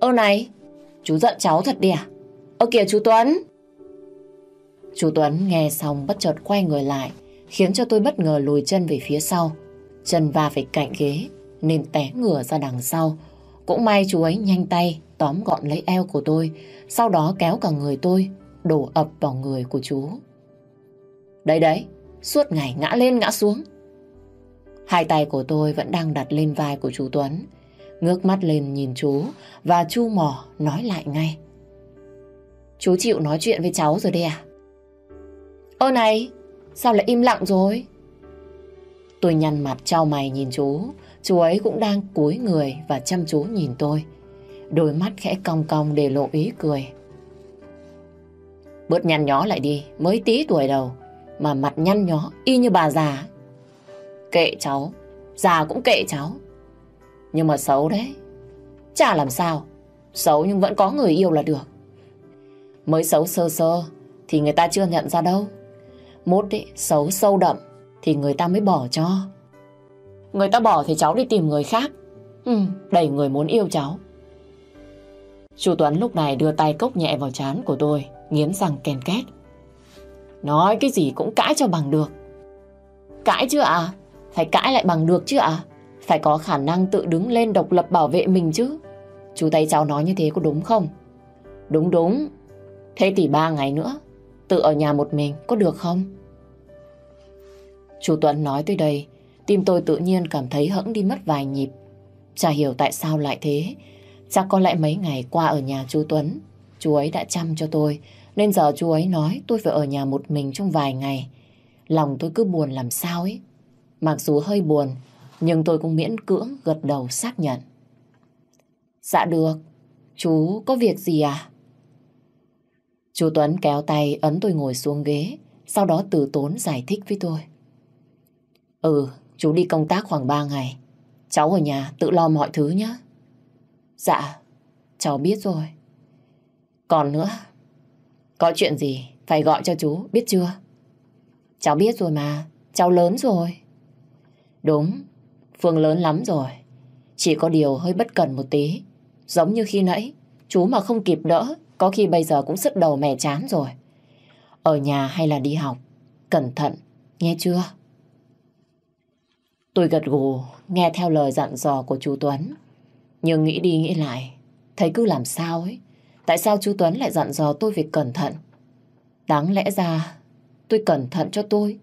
Speaker 2: Ơ này, chú giận cháu thật đi à? Ơ kìa chú Tuấn. Chú Tuấn nghe xong bất chợt quay người lại, khiến cho tôi bất ngờ lùi chân về phía sau. Chân va phải cạnh ghế, nên té ngửa ra đằng sau. Cũng may chú ấy nhanh tay, tóm gọn lấy eo của tôi, sau đó kéo cả người tôi, đổ ập vào người của chú. Đấy đấy, suốt ngày ngã lên ngã xuống. Hai tay của tôi vẫn đang đặt lên vai của chú Tuấn, ngước mắt lên nhìn chú và chu mỏ nói lại ngay. Chú chịu nói chuyện với cháu rồi đây à? Ơ này, sao lại im lặng rồi? Tôi nhăn mặt trao mày nhìn chú, chú ấy cũng đang cúi người và chăm chú nhìn tôi. Đôi mắt khẽ cong cong để lộ ý cười. Bớt nhăn nhó lại đi, mới tí tuổi đầu, mà mặt nhăn nhó y như bà già. Kệ cháu, già cũng kệ cháu. Nhưng mà xấu đấy, chả làm sao, xấu nhưng vẫn có người yêu là được. Mới xấu sơ sơ thì người ta chưa nhận ra đâu. Mốt ấy, xấu sâu đậm thì người ta mới bỏ cho. Người ta bỏ thì cháu đi tìm người khác. Ừ, đầy người muốn yêu cháu. Chú Tuấn lúc này đưa tay cốc nhẹ vào trán của tôi, nghiến răng ken két. Nói cái gì cũng cãi cho bằng được. Cãi chứ à? Phải cãi lại bằng được chứ à? Phải có khả năng tự đứng lên độc lập bảo vệ mình chứ. Chú thấy cháu nói như thế có đúng không? Đúng đúng. Thế thì ba ngày nữa, tự ở nhà một mình có được không? Chú Tuấn nói tới đây, tim tôi tự nhiên cảm thấy hững đi mất vài nhịp. Chả hiểu tại sao lại thế. Chắc có lẽ mấy ngày qua ở nhà chú Tuấn, chú ấy đã chăm cho tôi, nên giờ chú ấy nói tôi phải ở nhà một mình trong vài ngày. Lòng tôi cứ buồn làm sao ấy. Mặc dù hơi buồn, nhưng tôi cũng miễn cưỡng gật đầu xác nhận. Dạ được, chú có việc gì à? Chú Tuấn kéo tay ấn tôi ngồi xuống ghế, sau đó từ tốn giải thích với tôi. Ừ, chú đi công tác khoảng 3 ngày. Cháu ở nhà tự lo mọi thứ nhé. Dạ, cháu biết rồi. Còn nữa, có chuyện gì phải gọi cho chú, biết chưa? Cháu biết rồi mà, cháu lớn rồi. Đúng, Phương lớn lắm rồi. Chỉ có điều hơi bất cần một tí. Giống như khi nãy, chú mà không kịp đỡ, có khi bây giờ cũng sứt đầu mẻ chán rồi. Ở nhà hay là đi học, cẩn thận, nghe chưa? Tôi gật gù, nghe theo lời dặn dò của chú Tuấn. Nhưng nghĩ đi nghĩ lại, thấy cứ làm sao ấy. Tại sao chú Tuấn lại dặn dò tôi việc cẩn thận? Đáng lẽ ra tôi cẩn thận cho tôi,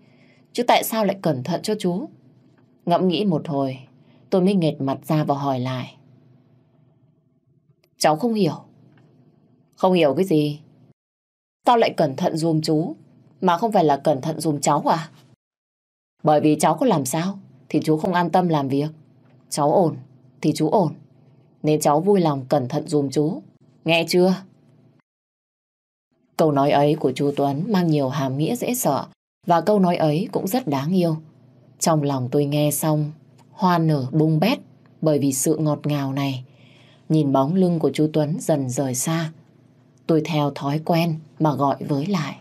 Speaker 2: chứ tại sao lại cẩn thận cho chú? Ngẫm nghĩ một hồi, tôi mới nghệt mặt ra và hỏi lại. Cháu không hiểu. Không hiểu cái gì? Sao lại cẩn thận dùm chú, mà không phải là cẩn thận dùm cháu à? Bởi vì cháu có làm sao, thì chú không an tâm làm việc. Cháu ổn, thì chú ổn. Nên cháu vui lòng cẩn thận dùm chú. Nghe chưa? Câu nói ấy của chú Tuấn mang nhiều hàm nghĩa dễ sợ và câu nói ấy cũng rất đáng yêu. Trong lòng tôi nghe xong, hoa nở bung bét bởi vì sự ngọt ngào này. Nhìn bóng lưng của chú Tuấn dần rời xa. Tôi theo thói quen mà gọi với lại.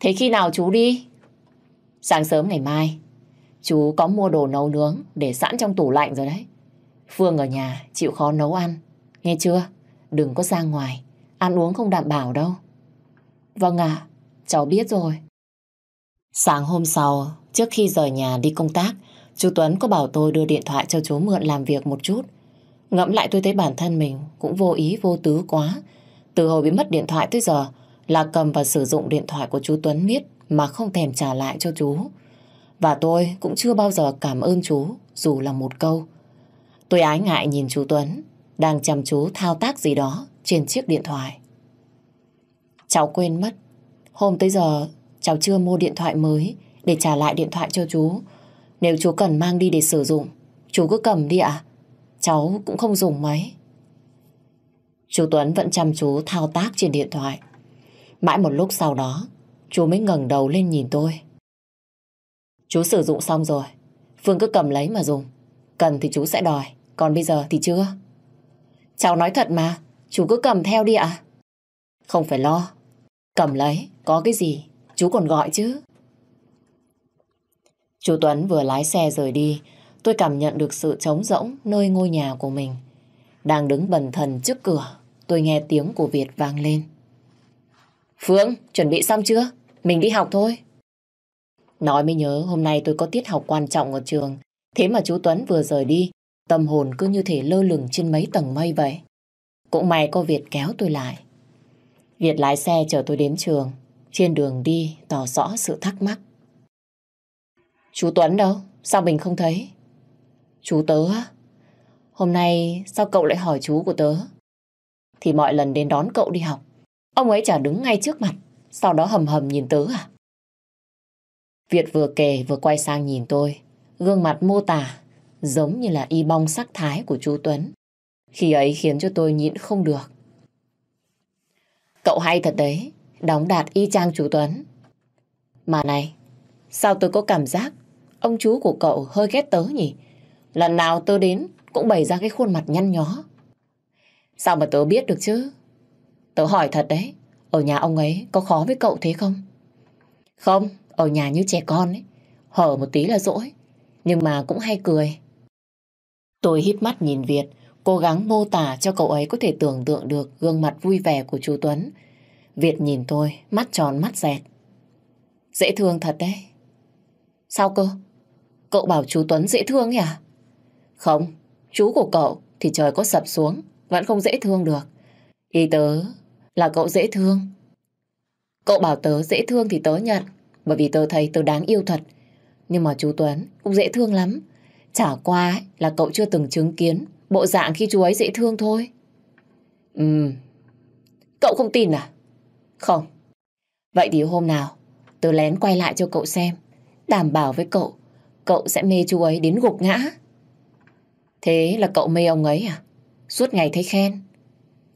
Speaker 2: Thế khi nào chú đi? Sáng sớm ngày mai, chú có mua đồ nấu nướng để sẵn trong tủ lạnh rồi đấy. Phương ở nhà chịu khó nấu ăn, nghe chưa? Đừng có ra ngoài, ăn uống không đảm bảo đâu. Vâng ạ, cháu biết rồi. Sáng hôm sau, trước khi rời nhà đi công tác, chú Tuấn có bảo tôi đưa điện thoại cho chú mượn làm việc một chút. Ngẫm lại tôi thấy bản thân mình cũng vô ý vô tứ quá. Từ hồi bị mất điện thoại tới giờ là cầm và sử dụng điện thoại của chú Tuấn miết mà không thèm trả lại cho chú. Và tôi cũng chưa bao giờ cảm ơn chú dù là một câu. Tôi ái ngại nhìn chú Tuấn đang chăm chú thao tác gì đó trên chiếc điện thoại. Cháu quên mất. Hôm tới giờ cháu chưa mua điện thoại mới để trả lại điện thoại cho chú. Nếu chú cần mang đi để sử dụng, chú cứ cầm đi ạ. Cháu cũng không dùng mấy. Chú Tuấn vẫn chăm chú thao tác trên điện thoại. Mãi một lúc sau đó, chú mới ngẩng đầu lên nhìn tôi. Chú sử dụng xong rồi. Phương cứ cầm lấy mà dùng. Cần thì chú sẽ đòi. Còn bây giờ thì chưa. Cháu nói thật mà. Chú cứ cầm theo đi ạ. Không phải lo. Cầm lấy. Có cái gì. Chú còn gọi chứ. Chú Tuấn vừa lái xe rời đi. Tôi cảm nhận được sự trống rỗng nơi ngôi nhà của mình. Đang đứng bần thần trước cửa. Tôi nghe tiếng của Việt vang lên. Phương, chuẩn bị xong chưa? Mình đi học thôi. Nói mới nhớ hôm nay tôi có tiết học quan trọng ở trường. Thế mà chú Tuấn vừa rời đi, tâm hồn cứ như thể lơ lửng trên mấy tầng mây vậy. Cũng may có Việt kéo tôi lại. Việt lái xe chở tôi đến trường. Trên đường đi tỏ rõ sự thắc mắc. Chú Tuấn đâu? Sao mình không thấy? Chú tớ á? Hôm nay sao cậu lại hỏi chú của tớ? Thì mọi lần đến đón cậu đi học, ông ấy chả đứng ngay trước mặt, sau đó hầm hầm nhìn tớ à? Việt vừa kể vừa quay sang nhìn tôi, gương mặt mô tả giống như là y bong sắc thái của chú Tuấn. Khi ấy khiến cho tôi nhịn không được. Cậu hay thật đấy, đóng đạt y chang chú Tuấn. Mà này, sao tôi có cảm giác ông chú của cậu hơi ghét tớ nhỉ? Lần nào tớ đến cũng bày ra cái khuôn mặt nhăn nhó. Sao mà tớ biết được chứ? Tớ hỏi thật đấy, ở nhà ông ấy có khó với cậu thế không? Không, ở nhà như trẻ con ấy, hở một tí là dỗi, nhưng mà cũng hay cười. Tôi hít mắt nhìn Việt, cố gắng mô tả cho cậu ấy có thể tưởng tượng được gương mặt vui vẻ của chú Tuấn. Việt nhìn tôi, mắt tròn mắt dẹt. Dễ thương thật đấy. Sao cơ? Cậu bảo chú Tuấn dễ thương nhỉ? À? Không, chú của cậu thì trời có sập xuống, vẫn không dễ thương được. Ý tớ là cậu dễ thương. Cậu bảo tớ dễ thương thì tớ nhận, bởi vì tớ thấy tớ đáng yêu thật. Nhưng mà chú Tuấn cũng dễ thương lắm. Chả qua ấy, là cậu chưa từng chứng kiến bộ dạng khi chú ấy dễ thương thôi. Ừm, cậu không tin à? Không. Vậy thì hôm nào tớ lén quay lại cho cậu xem. Đảm bảo với cậu, cậu sẽ mê chú ấy đến gục ngã. Thế là cậu mê ông ấy à? Suốt ngày thấy khen.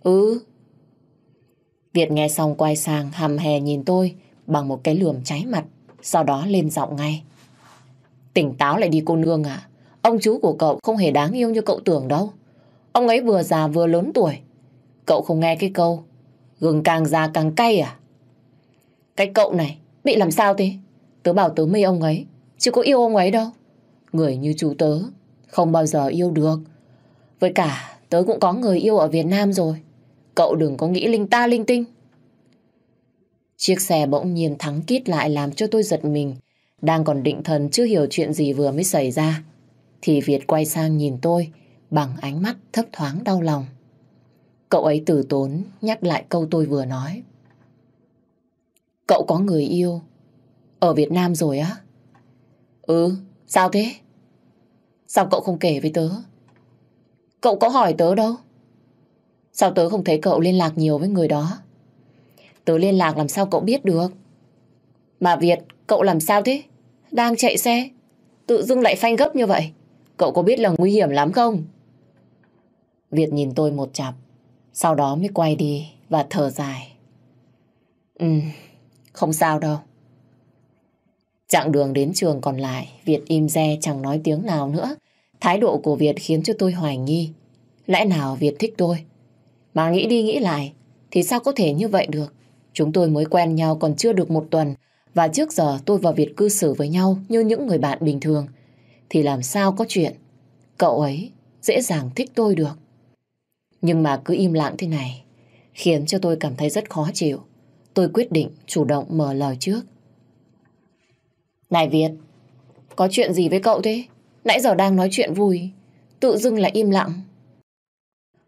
Speaker 2: Ừ. Việt nghe xong quay sang hầm hè nhìn tôi bằng một cái lườm cháy mặt, sau đó lên giọng ngay. Tỉnh táo lại đi cô nương à, ông chú của cậu không hề đáng yêu như cậu tưởng đâu. Ông ấy vừa già vừa lớn tuổi. Cậu không nghe cái câu, gừng càng già càng cay à? Cái cậu này, bị làm sao thế? Tớ bảo tớ mê ông ấy, chứ có yêu ông ấy đâu. Người như chú tớ, không bao giờ yêu được. Với cả, tớ cũng có người yêu ở Việt Nam rồi. Cậu đừng có nghĩ linh ta linh tinh. Chiếc xe bỗng nhiên thắng kít lại làm cho tôi giật mình. Đang còn định thần chưa hiểu chuyện gì vừa mới xảy ra. Thì Việt quay sang nhìn tôi bằng ánh mắt thấp thoáng đau lòng. Cậu ấy từ tốn nhắc lại câu tôi vừa nói. Cậu có người yêu ở Việt Nam rồi á? Ừ, sao thế? Sao cậu không kể với tớ? Cậu có hỏi tớ đâu? Sao tớ không thấy cậu liên lạc nhiều với người đó? Tớ liên lạc làm sao cậu biết được? Mà Việt, cậu làm sao thế? Đang chạy xe, tự dưng lại phanh gấp như vậy. Cậu có biết là nguy hiểm lắm không? Việt nhìn tôi một chặp, sau đó mới quay đi và thở dài. Ừ, không sao đâu. Chặng đường đến trường còn lại, Việt im re chẳng nói tiếng nào nữa. Thái độ của Việt khiến cho tôi hoài nghi. Lẽ nào Việt thích tôi? Mà nghĩ đi nghĩ lại, thì sao có thể như vậy được? Chúng tôi mới quen nhau còn chưa được một tuần, và trước giờ tôi và Việt cư xử với nhau như những người bạn bình thường. Thì làm sao có chuyện cậu ấy dễ dàng thích tôi được. Nhưng mà cứ im lặng thế này, khiến cho tôi cảm thấy rất khó chịu. Tôi quyết định chủ động mở lời trước. Này Việt, có chuyện gì với cậu thế? Nãy giờ đang nói chuyện vui, tự dưng lại im lặng.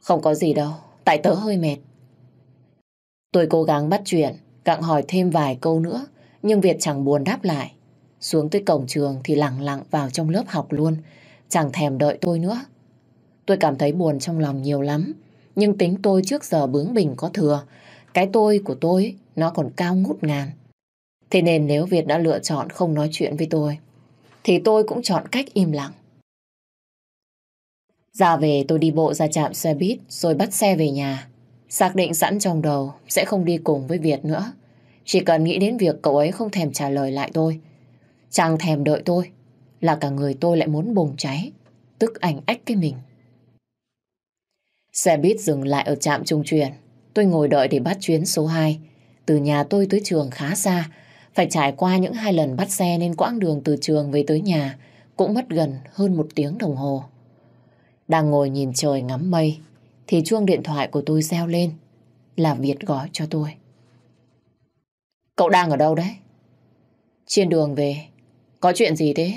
Speaker 2: Không có gì đâu, tại tớ hơi mệt. Tôi cố gắng bắt chuyện, cặng hỏi thêm vài câu nữa, nhưng Việt chẳng buồn đáp lại. Xuống tới cổng trường thì lặng lặng vào trong lớp học luôn, chẳng thèm đợi tôi nữa. Tôi cảm thấy buồn trong lòng nhiều lắm, nhưng tính tôi trước giờ bướng bỉnh có thừa, cái tôi của tôi nó còn cao ngút ngàn. Thế nên nếu Việt đã lựa chọn không nói chuyện với tôi, thì tôi cũng chọn cách im lặng. Ra về tôi đi bộ ra trạm xe buýt rồi bắt xe về nhà. Xác định sẵn trong đầu, sẽ không đi cùng với Việt nữa. Chỉ cần nghĩ đến việc cậu ấy không thèm trả lời lại tôi. Chẳng thèm đợi tôi, là cả người tôi lại muốn bùng cháy. Tức ảnh ách cái mình. Xe buýt dừng lại ở trạm trung chuyển. Tôi ngồi đợi để bắt chuyến số 2. Từ nhà tôi tới trường khá xa. Phải trải qua những hai lần bắt xe nên quãng đường từ trường về tới nhà cũng mất gần hơn một tiếng đồng hồ. Đang ngồi nhìn trời ngắm mây thì chuông điện thoại của tôi reo lên là Việt gọi cho tôi. Cậu đang ở đâu đấy? Trên đường về. Có chuyện gì thế?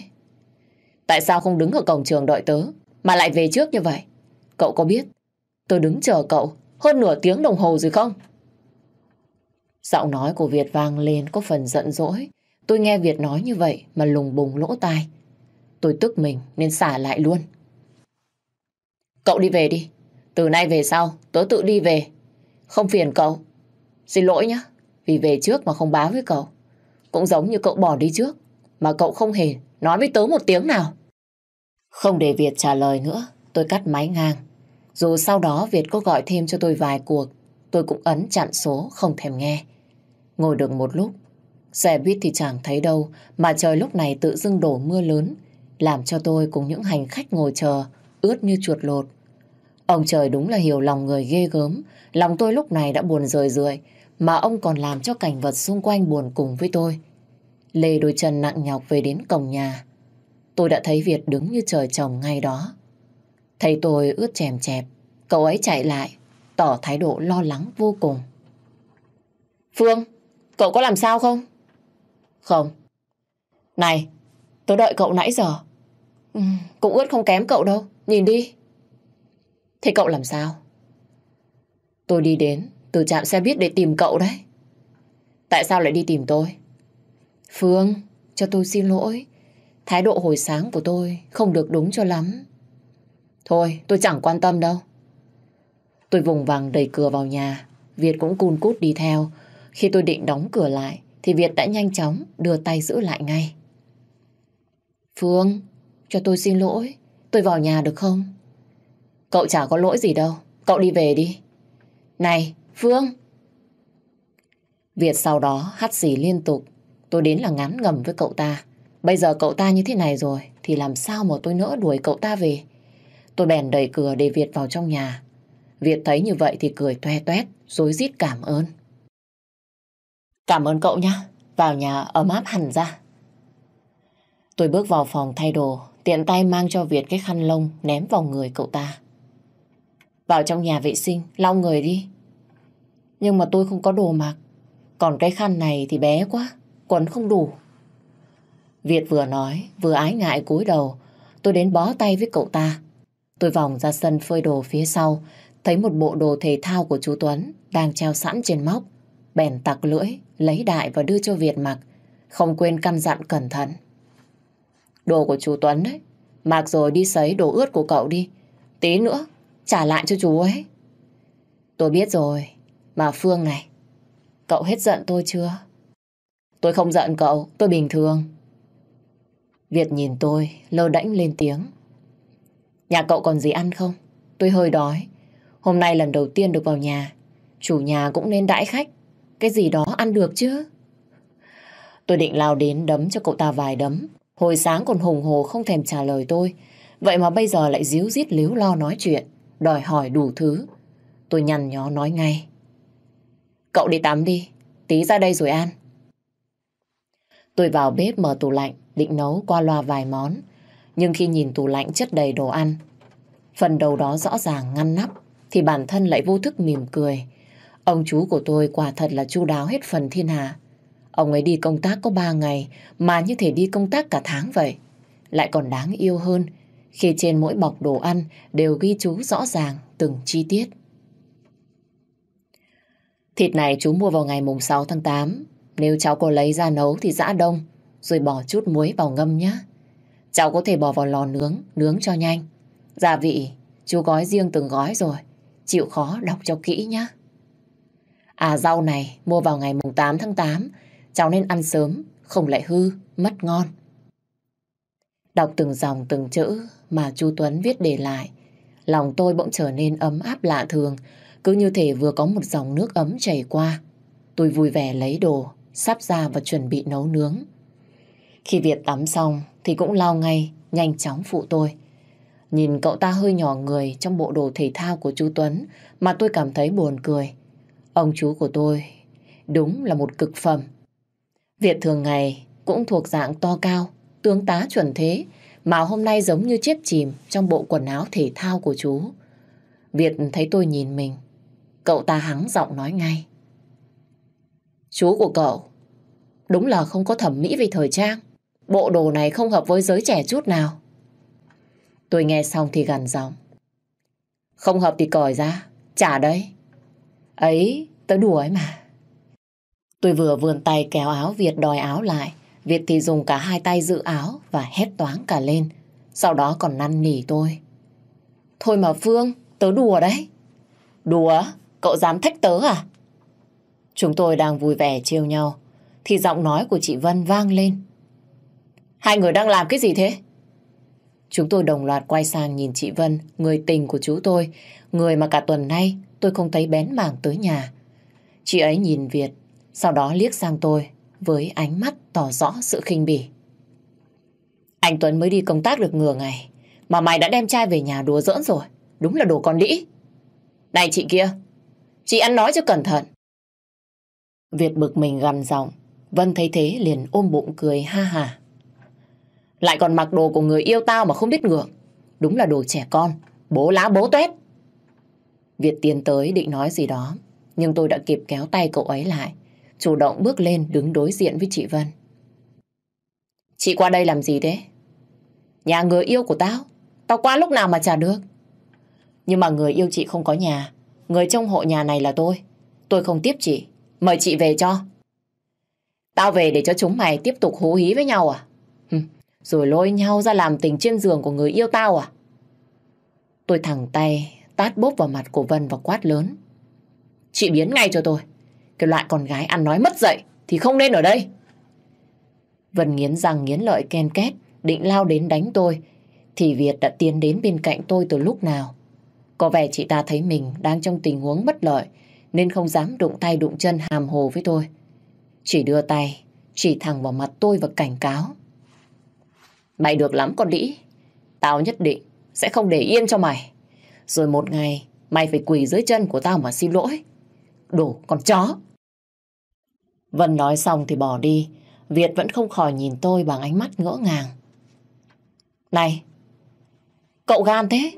Speaker 2: Tại sao không đứng ở cổng trường đợi tớ, mà lại về trước như vậy? Cậu có biết tôi đứng chờ cậu hơn nửa tiếng đồng hồ rồi không? Giọng nói của Việt vang lên có phần giận dỗi. Tôi nghe Việt nói như vậy mà lùng bùng lỗ tai. Tôi tức mình nên xả lại luôn. Cậu đi về đi. Từ nay về sau, tớ tự đi về. Không phiền cậu. Xin lỗi nhé, vì về trước mà không báo với cậu. Cũng giống như cậu bỏ đi trước, mà cậu không hề nói với tớ một tiếng nào. Không để Việt trả lời nữa, tôi cắt máy ngang. Dù sau đó Việt có gọi thêm cho tôi vài cuộc, tôi cũng ấn chặn số không thèm nghe. Ngồi được một lúc, xe buýt thì chẳng thấy đâu, mà trời lúc này tự dưng đổ mưa lớn, làm cho tôi cùng những hành khách ngồi chờ, ướt như chuột lột. Ông trời đúng là hiểu lòng người ghê gớm, lòng tôi lúc này đã buồn rời rượi, mà ông còn làm cho cảnh vật xung quanh buồn cùng với tôi. Lê đôi chân nặng nhọc về đến cổng nhà. Tôi đã thấy Việt đứng như trời trồng ngay đó. Thấy tôi ướt chèm chẹp, cậu ấy chạy lại, tỏ thái độ lo lắng vô cùng. Phương, cậu có làm sao không? Không. Này, tôi đợi cậu nãy giờ. Ừ, cũng ướt không kém cậu đâu, nhìn đi. Thế cậu làm sao? Tôi đi đến từ trạm xe buýt để tìm cậu đấy. Tại sao lại đi tìm tôi? Phương, cho tôi xin lỗi. Thái độ hồi sáng của tôi không được đúng cho lắm. Thôi, tôi chẳng quan tâm đâu. Tôi vùng vằng đẩy cửa vào nhà. Việt cũng cun cút đi theo. Khi tôi định đóng cửa lại, thì Việt đã nhanh chóng đưa tay giữ lại ngay. Phương, cho tôi xin lỗi. Tôi vào nhà được không? Cậu chả có lỗi gì đâu. Cậu đi về đi. Này, Phương! Việt sau đó hắt xì liên tục. Tôi đến là ngắn ngầm với cậu ta. Bây giờ cậu ta như thế này rồi, thì làm sao mà tôi nỡ đuổi cậu ta về? Tôi bèn đẩy cửa để Việt vào trong nhà. Việt thấy như vậy thì cười toe toét, rối rít cảm ơn. Cảm ơn cậu nhá, vào nhà ấm áp hẳn ra. Tôi bước vào phòng thay đồ, tiện tay mang cho Việt cái khăn lông ném vào người cậu ta. Vào trong nhà vệ sinh, lau người đi. Nhưng mà tôi không có đồ mặc. Còn cái khăn này thì bé quá, quần không đủ. Việt vừa nói, vừa ái ngại cúi đầu. Tôi đến bó tay với cậu ta. Tôi vòng ra sân phơi đồ phía sau, thấy một bộ đồ thể thao của chú Tuấn đang treo sẵn trên móc. Bèn tặc lưỡi, lấy đại và đưa cho Việt mặc. Không quên căn dặn cẩn thận. Đồ của chú Tuấn đấy. Mặc rồi đi sấy đồ ướt của cậu đi. Tí nữa, trả lại cho chú ấy. Tôi biết rồi. Mà Phương này, cậu hết giận tôi chưa? Tôi không giận cậu, tôi bình thường. Việt nhìn tôi, lơ đễnh lên tiếng. Nhà cậu còn gì ăn không? Tôi hơi đói. Hôm nay lần đầu tiên được vào nhà. Chủ nhà cũng nên đãi khách. Cái gì đó ăn được chứ? Tôi định lao đến đấm cho cậu ta vài đấm. Hồi sáng còn hùng hồ không thèm trả lời tôi. Vậy mà bây giờ lại díu dít líu lo nói chuyện. Đòi hỏi đủ thứ. Tôi nhằn nhó nói ngay. Cậu đi tắm đi. Tí ra đây rồi ăn. Tôi vào bếp mở tủ lạnh, định nấu qua loa vài món. Nhưng khi nhìn tủ lạnh chất đầy đồ ăn, phần đầu đó rõ ràng ngăn nắp, thì bản thân lại vô thức mỉm cười. Ông chú của tôi quả thật là chu đáo hết phần thiên hạ. Ông ấy đi công tác có ba ngày mà như thể đi công tác cả tháng vậy. Lại còn đáng yêu hơn khi trên mỗi bọc đồ ăn đều ghi chú rõ ràng từng chi tiết. Thịt này chú mua vào ngày mùng 6 tháng 8. Nếu cháu có lấy ra nấu thì giã đông, rồi bỏ chút muối vào ngâm nhé. Cháu có thể bỏ vào lò nướng, nướng cho nhanh. Gia vị, chú gói riêng từng gói rồi. Chịu khó đọc cho kỹ nhé. À rau này mua vào ngày mùng 8 tháng 8, cháu nên ăn sớm, không lại hư, mất ngon. Đọc từng dòng từng chữ mà chú Tuấn viết để lại, lòng tôi bỗng trở nên ấm áp lạ thường, cứ như thể vừa có một dòng nước ấm chảy qua. Tôi vui vẻ lấy đồ, sắp ra và chuẩn bị nấu nướng. Khi Việt tắm xong thì cũng lao ngay, nhanh chóng phụ tôi. Nhìn cậu ta hơi nhỏ người trong bộ đồ thể thao của chú Tuấn mà tôi cảm thấy buồn cười. Ông chú của tôi đúng là một cực phẩm. Việt thường ngày cũng thuộc dạng to cao, tướng tá chuẩn thế, mà hôm nay giống như chiếc chìm trong bộ quần áo thể thao của chú. Việt thấy tôi nhìn mình, cậu ta hắng giọng nói ngay. Chú của cậu đúng là không có thẩm mỹ về thời trang. Bộ đồ này không hợp với giới trẻ chút nào. Tôi nghe xong thì gằn giọng. Không hợp thì cởi ra, trả đấy. Ấy, tớ đùa ấy mà. Tôi vừa vươn tay kéo áo Việt đòi áo lại. Việt thì dùng cả hai tay giữ áo và hét toáng cả lên. Sau đó còn năn nỉ tôi. Thôi mà Phương, tớ đùa đấy. Đùa? Cậu dám thách tớ à? Chúng tôi đang vui vẻ trêu nhau. Thì giọng nói của chị Vân vang lên. Hai người đang làm cái gì thế? Chúng tôi đồng loạt quay sang nhìn chị Vân, người tình của chú tôi, người mà cả tuần nay tôi không thấy bén mảng tới nhà. Chị ấy nhìn Việt, sau đó liếc sang tôi với ánh mắt tỏ rõ sự khinh bỉ. Anh Tuấn mới đi công tác được ngừa ngày, mà mày đã đem trai về nhà đùa giỡn rồi. Đúng là đồ con đĩ. Này chị kia, chị ăn nói cho cẩn thận. Việt bực mình gằn giọng, Vân thấy thế liền ôm bụng cười ha hà. Lại còn mặc đồ của người yêu tao mà không biết ngược. Đúng là đồ trẻ con, bố lá bố tuét. Việt tiến tới định nói gì đó, nhưng tôi đã kịp kéo tay cậu ấy lại, chủ động bước lên đứng đối diện với chị Vân. Chị qua đây làm gì thế? Nhà người yêu của tao, tao qua lúc nào mà trả được. Nhưng mà người yêu chị không có nhà, người trong hộ nhà này là tôi. Tôi không tiếp chị, mời chị về cho. Tao về để cho chúng mày tiếp tục hú hí với nhau à? rồi lôi nhau ra làm tình trên giường của người yêu tao à? Tôi thẳng tay tát bốp vào mặt của Vân và quát lớn. Chị biến ngay cho tôi. Cái loại con gái ăn nói mất dậy thì không nên ở đây. Vân nghiến răng nghiến lợi ken két, định lao đến đánh tôi, thì Việt đã tiến đến bên cạnh tôi từ lúc nào. Có vẻ chị ta thấy mình đang trong tình huống bất lợi, nên không dám đụng tay đụng chân hàm hồ với tôi. Chỉ đưa tay, chỉ thẳng vào mặt tôi và cảnh cáo. Mày được lắm con đĩ. Tao nhất định sẽ không để yên cho mày. Rồi một ngày mày phải quỳ dưới chân của tao mà xin lỗi. Đồ con chó. Vân nói xong thì bỏ đi. Việt vẫn không khỏi nhìn tôi bằng ánh mắt ngỡ ngàng. Này, cậu gan thế.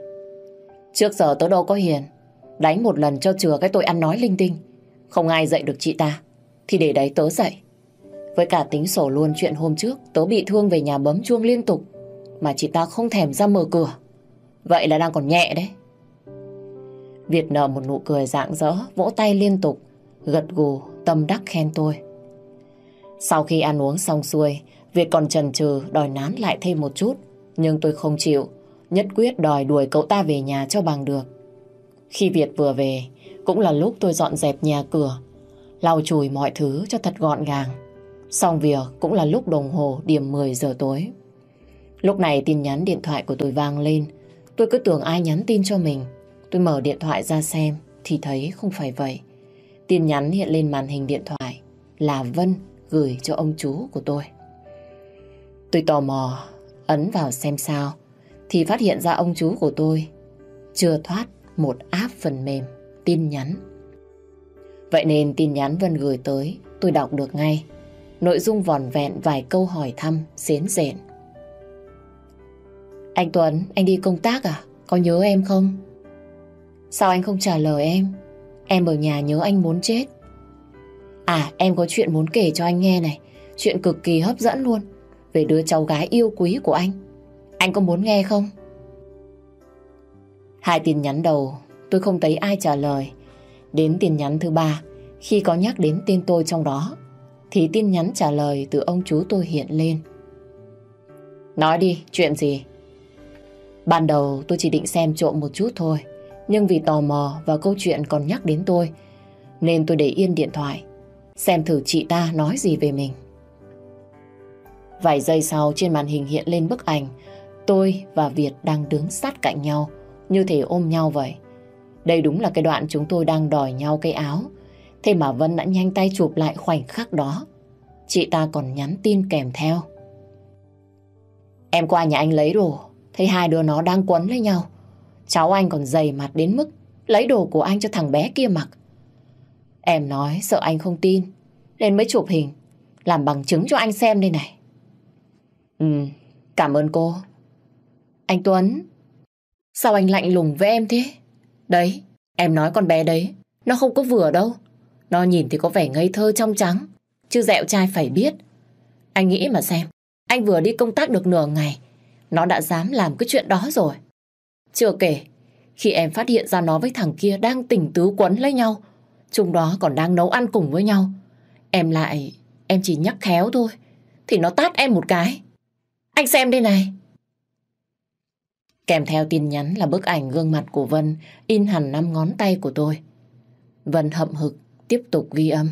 Speaker 2: Trước giờ tớ đâu có hiền. Đánh một lần cho chừa cái tôi ăn nói linh tinh. Không ai dạy được chị ta. Thì để đấy tớ dạy. Với cả tính sổ luôn chuyện hôm trước Tớ bị thương về nhà bấm chuông liên tục Mà chị ta không thèm ra mở cửa Vậy là đang còn nhẹ đấy Việt nở một nụ cười rạng rỡ Vỗ tay liên tục Gật gù, tâm đắc khen tôi Sau khi ăn uống xong xuôi Việt còn chần chừ đòi nán lại thêm một chút, Nhưng tôi không chịu, Nhất quyết đòi đuổi cậu ta về nhà cho bằng được Khi Việt vừa về, Cũng là lúc tôi dọn dẹp nhà cửa, lau chùi mọi thứ cho thật gọn gàng. Xong việc cũng là lúc đồng hồ điểm 10 giờ tối. Lúc này tin nhắn điện thoại của tôi vang lên. Tôi cứ tưởng ai nhắn tin cho mình. Tôi mở điện thoại ra xem, thì thấy không phải vậy. Tin nhắn hiện lên màn hình điện thoại là Vân gửi cho ông chú của tôi. Tôi tò mò ấn vào xem sao thì phát hiện ra ông chú của tôi chưa thoát một app phần mềm tin nhắn. Vậy nên tin nhắn Vân gửi tới tôi đọc được ngay. Nội dung vòn vẹn vài câu hỏi thăm xến rện. Anh Tuấn, anh đi công tác à? Có nhớ em không? Sao anh không trả lời em? Em ở nhà nhớ anh muốn chết. À, em có chuyện muốn kể cho anh nghe này. Chuyện cực kỳ hấp dẫn luôn. Về đứa cháu gái yêu quý của anh. Anh có muốn nghe không? Hai tin nhắn đầu, tôi không thấy ai trả lời. Đến tin nhắn thứ ba, khi có nhắc đến tên tôi trong đó, thì tin nhắn trả lời từ ông chú tôi hiện lên. Nói đi, chuyện gì? Ban đầu tôi chỉ định xem trộm một chút thôi, nhưng vì tò mò và câu chuyện còn nhắc đến tôi, nên tôi để yên điện thoại, xem thử chị ta nói gì về mình. Vài giây sau trên màn hình hiện lên bức ảnh tôi và Việt đang đứng sát cạnh nhau, như thể ôm nhau vậy. Đây đúng là cái đoạn chúng tôi đang đòi nhau cái áo. Thế mà Vân đã nhanh tay chụp lại khoảnh khắc đó. Chị ta còn nhắn tin kèm theo. Em qua nhà anh lấy đồ, thấy hai đứa nó đang quấn lấy nhau. Cháu anh còn dày mặt đến mức lấy đồ của anh cho thằng bé kia mặc. Em nói sợ anh không tin, nên mới chụp hình, làm bằng chứng cho anh xem đây này. Ừ, cảm ơn cô. Anh Tuấn, sao anh lạnh lùng với em thế? Đấy, em nói con bé đấy, nó không có vừa đâu. Nó nhìn thì có vẻ ngây thơ trong trắng, chứ dẹo trai phải biết. Anh nghĩ mà xem, anh vừa đi công tác được nửa ngày, nó đã dám làm cái chuyện đó rồi. Chưa kể, khi em phát hiện ra nó với thằng kia đang tình tứ quấn lấy nhau, chúng đó còn đang nấu ăn cùng với nhau. Em lại, em chỉ nhắc khéo thôi, thì nó tát em một cái. Anh xem đây này. Kèm theo tin nhắn là bức ảnh gương mặt của Vân in hẳn năm ngón tay của tôi. Vân hậm hực tiếp tục ghi âm.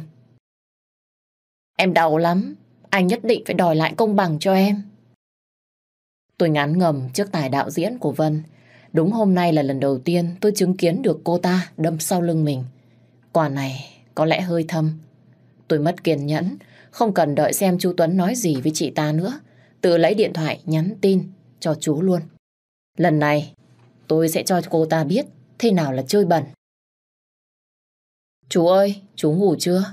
Speaker 2: Em đau lắm, anh nhất định phải đòi lại công bằng cho em. Tôi ngán ngầm trước tài đạo diễn của Vân. Đúng hôm nay là lần đầu tiên tôi chứng kiến được cô ta đâm sau lưng mình. Quả này có lẽ hơi thâm. Tôi mất kiên nhẫn, không cần đợi xem chú Tuấn nói gì với chị ta nữa. Tự lấy điện thoại nhắn tin cho chú luôn. Lần này tôi sẽ cho cô ta biết thế nào là chơi bẩn. Chú ơi, chú ngủ chưa?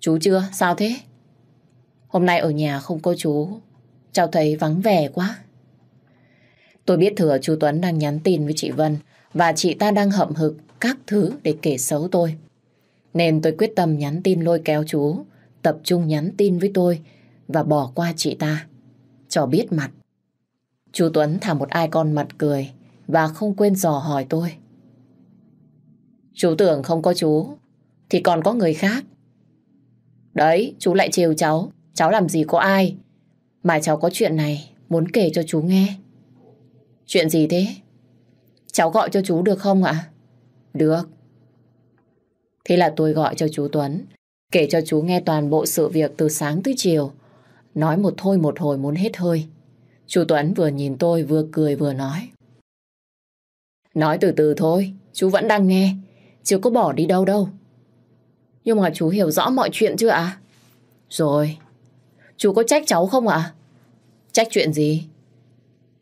Speaker 2: Chú chưa, sao thế? Hôm nay ở nhà không có chú, cháu thấy vắng vẻ quá. Tôi biết thừa chú Tuấn đang nhắn tin với chị Vân và chị ta đang hậm hực các thứ để kể xấu tôi. Nên tôi quyết tâm nhắn tin lôi kéo chú, tập trung nhắn tin với tôi và bỏ qua chị ta. Cho biết mặt. Chú Tuấn thả một ai con mặt cười và không quên dò hỏi tôi. Chú tưởng không có chú thì còn có người khác. Đấy, chú lại trêu cháu. Cháu làm gì có ai. Mà cháu có chuyện này muốn kể cho chú nghe. Chuyện gì thế? Cháu gọi cho chú được không ạ? Được. Thế là tôi gọi cho chú Tuấn, kể cho chú nghe toàn bộ sự việc từ sáng tới chiều. Nói một thôi một hồi muốn hết hơi. Chú Tuấn vừa nhìn tôi vừa cười vừa nói. Nói từ từ thôi, chú vẫn đang nghe, chưa có bỏ đi đâu đâu. Nhưng mà chú hiểu rõ mọi chuyện chưa ạ? Rồi, chú có trách cháu không ạ? Trách chuyện gì?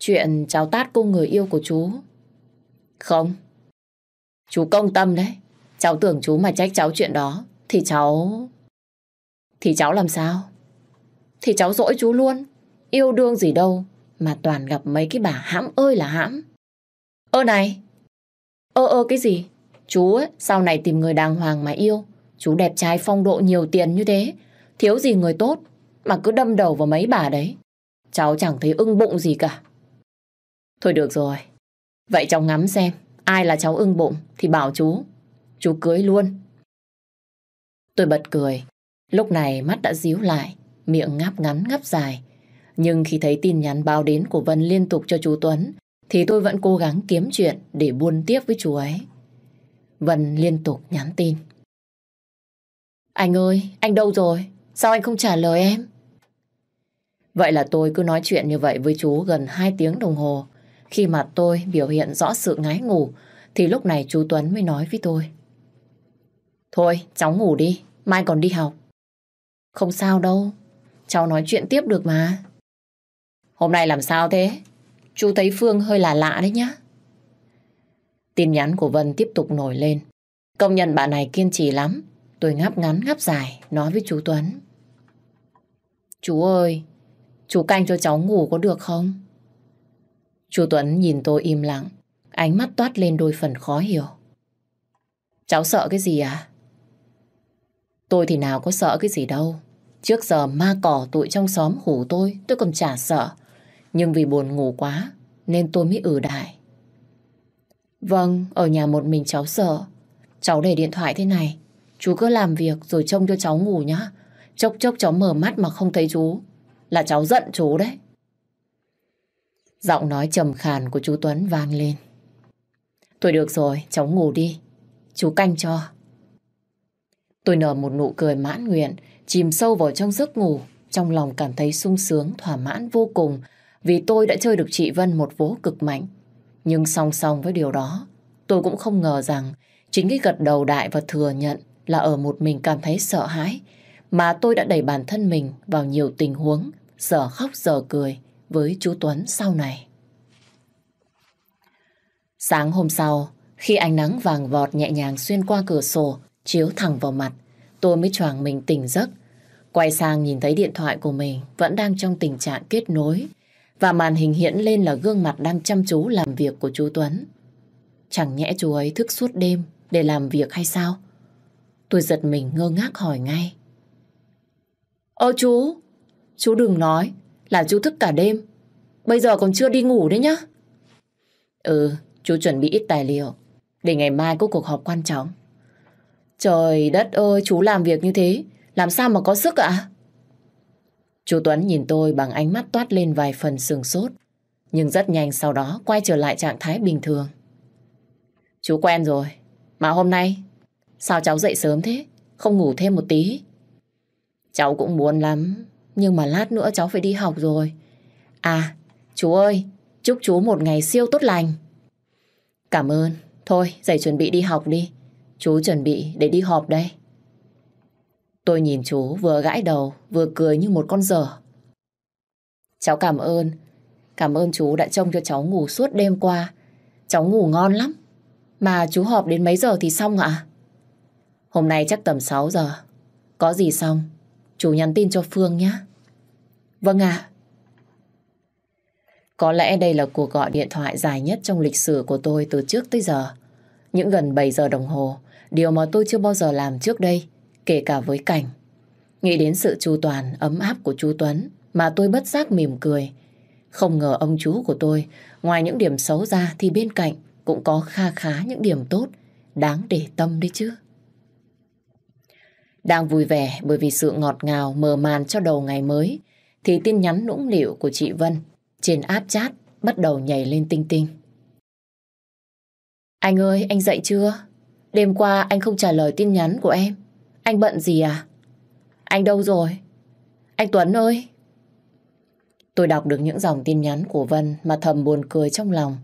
Speaker 2: Chuyện cháu tát cô người yêu của chú. Không. Chú công tâm đấy. Cháu tưởng chú mà trách cháu chuyện đó. Thì cháu... Thì cháu làm sao? Thì cháu dỗi chú luôn. Yêu đương gì đâu. Mà toàn gặp mấy cái bà hãm ơi là hãm. Ơ này. Ơ ơ cái gì? Chú ấy, sau này tìm người đàng hoàng mà yêu. Chú đẹp trai phong độ nhiều tiền như thế. Thiếu gì người tốt. Mà cứ đâm đầu vào mấy bà đấy. Cháu chẳng thấy ưng bụng gì cả. Thôi được rồi. Vậy cháu ngắm xem. Ai là cháu ưng bụng thì bảo chú. Chú cưới luôn. Tôi bật cười. Lúc này mắt đã díu lại. Miệng ngáp ngắn ngáp dài. Nhưng khi thấy tin nhắn báo đến của Vân liên tục cho chú Tuấn thì tôi vẫn cố gắng kiếm chuyện để buôn tiếp với chú ấy. Vân liên tục nhắn tin. Anh ơi, anh đâu rồi? Sao anh không trả lời em? Vậy là tôi cứ nói chuyện như vậy với chú gần 2 tiếng đồng hồ. Khi mà tôi biểu hiện rõ sự ngái ngủ, thì lúc này chú Tuấn mới nói với tôi. Thôi, cháu ngủ đi, mai còn đi học. Không sao đâu, cháu nói chuyện tiếp được mà. Hôm nay làm sao thế? Chú thấy Phương hơi là lạ đấy nhá. Tin nhắn của Vân tiếp tục nổi lên. Công nhận bạn này kiên trì lắm. Tôi ngáp ngắn ngáp dài nói với chú Tuấn. Chú ơi, chú canh cho cháu ngủ có được không? Chú Tuấn nhìn tôi im lặng, ánh mắt toát lên đôi phần khó hiểu. Cháu sợ cái gì à? Tôi thì nào có sợ cái gì đâu. Trước giờ ma cỏ tụi trong xóm hủ tôi, tôi còn chả sợ. Nhưng vì buồn ngủ quá, nên tôi mới ử đại. Vâng, ở nhà một mình cháu sợ. Cháu để điện thoại thế này. Chú cứ làm việc rồi trông cho cháu ngủ nhá. Chốc chốc cháu mở mắt mà không thấy chú. Là cháu giận chú đấy. Giọng nói trầm khàn của chú Tuấn vang lên. Thôi được rồi, cháu ngủ đi. Chú canh cho. Tôi nở một nụ cười mãn nguyện, chìm sâu vào trong giấc ngủ. Trong lòng cảm thấy sung sướng, thỏa mãn vô cùng vì tôi đã chơi được chị Vân một vố cực mạnh. Nhưng song song với điều đó, tôi cũng không ngờ rằng chính cái gật đầu đại và thừa nhận là ở một mình cảm thấy sợ hãi mà tôi đã đẩy bản thân mình vào nhiều tình huống giờ khóc giờ cười với chú Tuấn sau này. Sáng hôm sau, khi ánh nắng vàng vọt nhẹ nhàng xuyên qua cửa sổ, chiếu thẳng vào mặt, tôi mới choàng mình tỉnh giấc. Quay sang nhìn thấy điện thoại của mình vẫn đang trong tình trạng kết nối và màn hình hiện lên là gương mặt đang chăm chú làm việc của chú Tuấn. Chẳng nhẽ chú ấy thức suốt đêm để làm việc hay sao? Tôi giật mình ngơ ngác hỏi ngay. Ơ chú, chú đừng nói là chú thức cả đêm. Bây giờ còn chưa đi ngủ đấy nhá. Ừ, chú chuẩn bị ít tài liệu để ngày mai có cuộc họp quan trọng. Trời đất ơi, chú làm việc như thế, làm sao mà có sức ạ? Chú Tuấn nhìn tôi bằng ánh mắt toát lên vài phần sừng sốt, nhưng rất nhanh sau đó quay trở lại trạng thái bình thường. Chú quen rồi, mà hôm nay sao cháu dậy sớm thế, không ngủ thêm một tí? Cháu cũng muốn lắm, nhưng mà lát nữa cháu phải đi học rồi. À, chú ơi, chúc chú một ngày siêu tốt lành. Cảm ơn, thôi dậy chuẩn bị đi học đi. Chú chuẩn bị để đi họp đây. Tôi nhìn chú vừa gãi đầu vừa cười như một con dở. Cháu cảm ơn. Cảm ơn chú đã trông cho cháu ngủ suốt đêm qua. Cháu ngủ ngon lắm. Mà chú họp đến mấy giờ thì xong ạ? Hôm nay chắc tầm 6 giờ. Có gì xong, chú nhắn tin cho Phương nhé. Vâng ạ. Có lẽ đây là cuộc gọi điện thoại dài nhất trong lịch sử của tôi từ trước tới giờ. Những gần 7 giờ đồng hồ, điều mà tôi chưa bao giờ làm trước đây kể cả với cảnh. Nghĩ đến sự chu toàn, ấm áp của chú Tuấn mà tôi bất giác mỉm cười. Không ngờ ông chú của tôi, ngoài những điểm xấu ra thì bên cạnh cũng có kha khá những điểm tốt, đáng để tâm đấy chứ. Đang vui vẻ bởi vì sự ngọt ngào mờ màn cho đầu ngày mới, thì tin nhắn nũng nịu của chị Vân trên app chat bắt đầu nhảy lên tinh tinh. Anh ơi, anh dậy chưa? Đêm qua anh không trả lời tin nhắn của em. Anh bận gì à? Anh đâu rồi? Anh Tuấn ơi! Tôi đọc được những dòng tin nhắn của Vân mà thầm buồn cười trong lòng.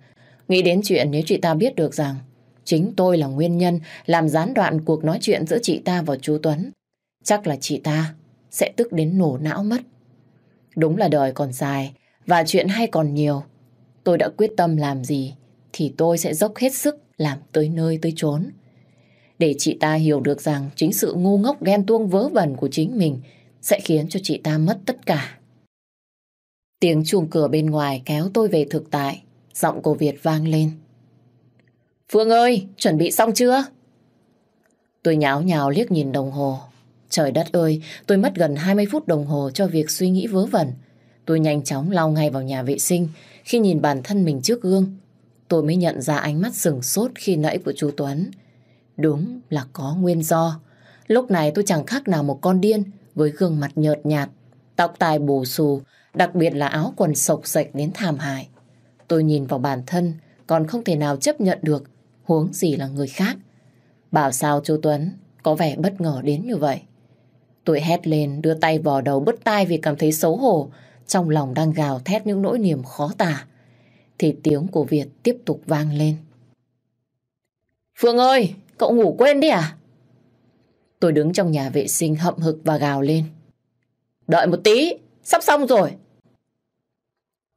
Speaker 2: Nghĩ đến chuyện nếu chị ta biết được rằng chính tôi là nguyên nhân làm gián đoạn cuộc nói chuyện giữa chị ta và chú Tuấn. Chắc là chị ta sẽ tức đến nổ não mất. Đúng là đời còn dài và chuyện hay còn nhiều. Tôi đã quyết tâm làm gì thì tôi sẽ dốc hết sức làm tới nơi tới chốn để chị ta hiểu được rằng chính sự ngu ngốc ghen tuông vớ vẩn của chính mình sẽ khiến cho chị ta mất tất cả. Tiếng chuông cửa bên ngoài kéo tôi về thực tại, giọng của Việt vang lên. Phương ơi, chuẩn bị xong chưa? Tôi nháo nhào liếc nhìn đồng hồ. Trời đất ơi, tôi mất gần 20 phút đồng hồ cho việc suy nghĩ vớ vẩn. Tôi nhanh chóng lao ngay vào nhà vệ sinh khi nhìn bản thân mình trước gương. Tôi mới nhận ra ánh mắt sừng sốt khi nãy của chú Tuấn. Đúng là có nguyên do. Lúc này tôi chẳng khác nào một con điên với gương mặt nhợt nhạt, tóc tai bù xù, đặc biệt là áo quần sộc sạch đến thảm hại. Tôi nhìn vào bản thân còn không thể nào chấp nhận được huống gì là người khác. Bảo sao chú Tuấn có vẻ bất ngờ đến như vậy. Tôi hét lên, đưa tay vò đầu bứt tai vì cảm thấy xấu hổ, trong lòng đang gào thét những nỗi niềm khó tả. Thì tiếng của Việt tiếp tục vang lên. Phương ơi, cậu ngủ quên đi à? Tôi đứng trong nhà vệ sinh hậm hực và gào lên. Đợi một tí, sắp xong rồi.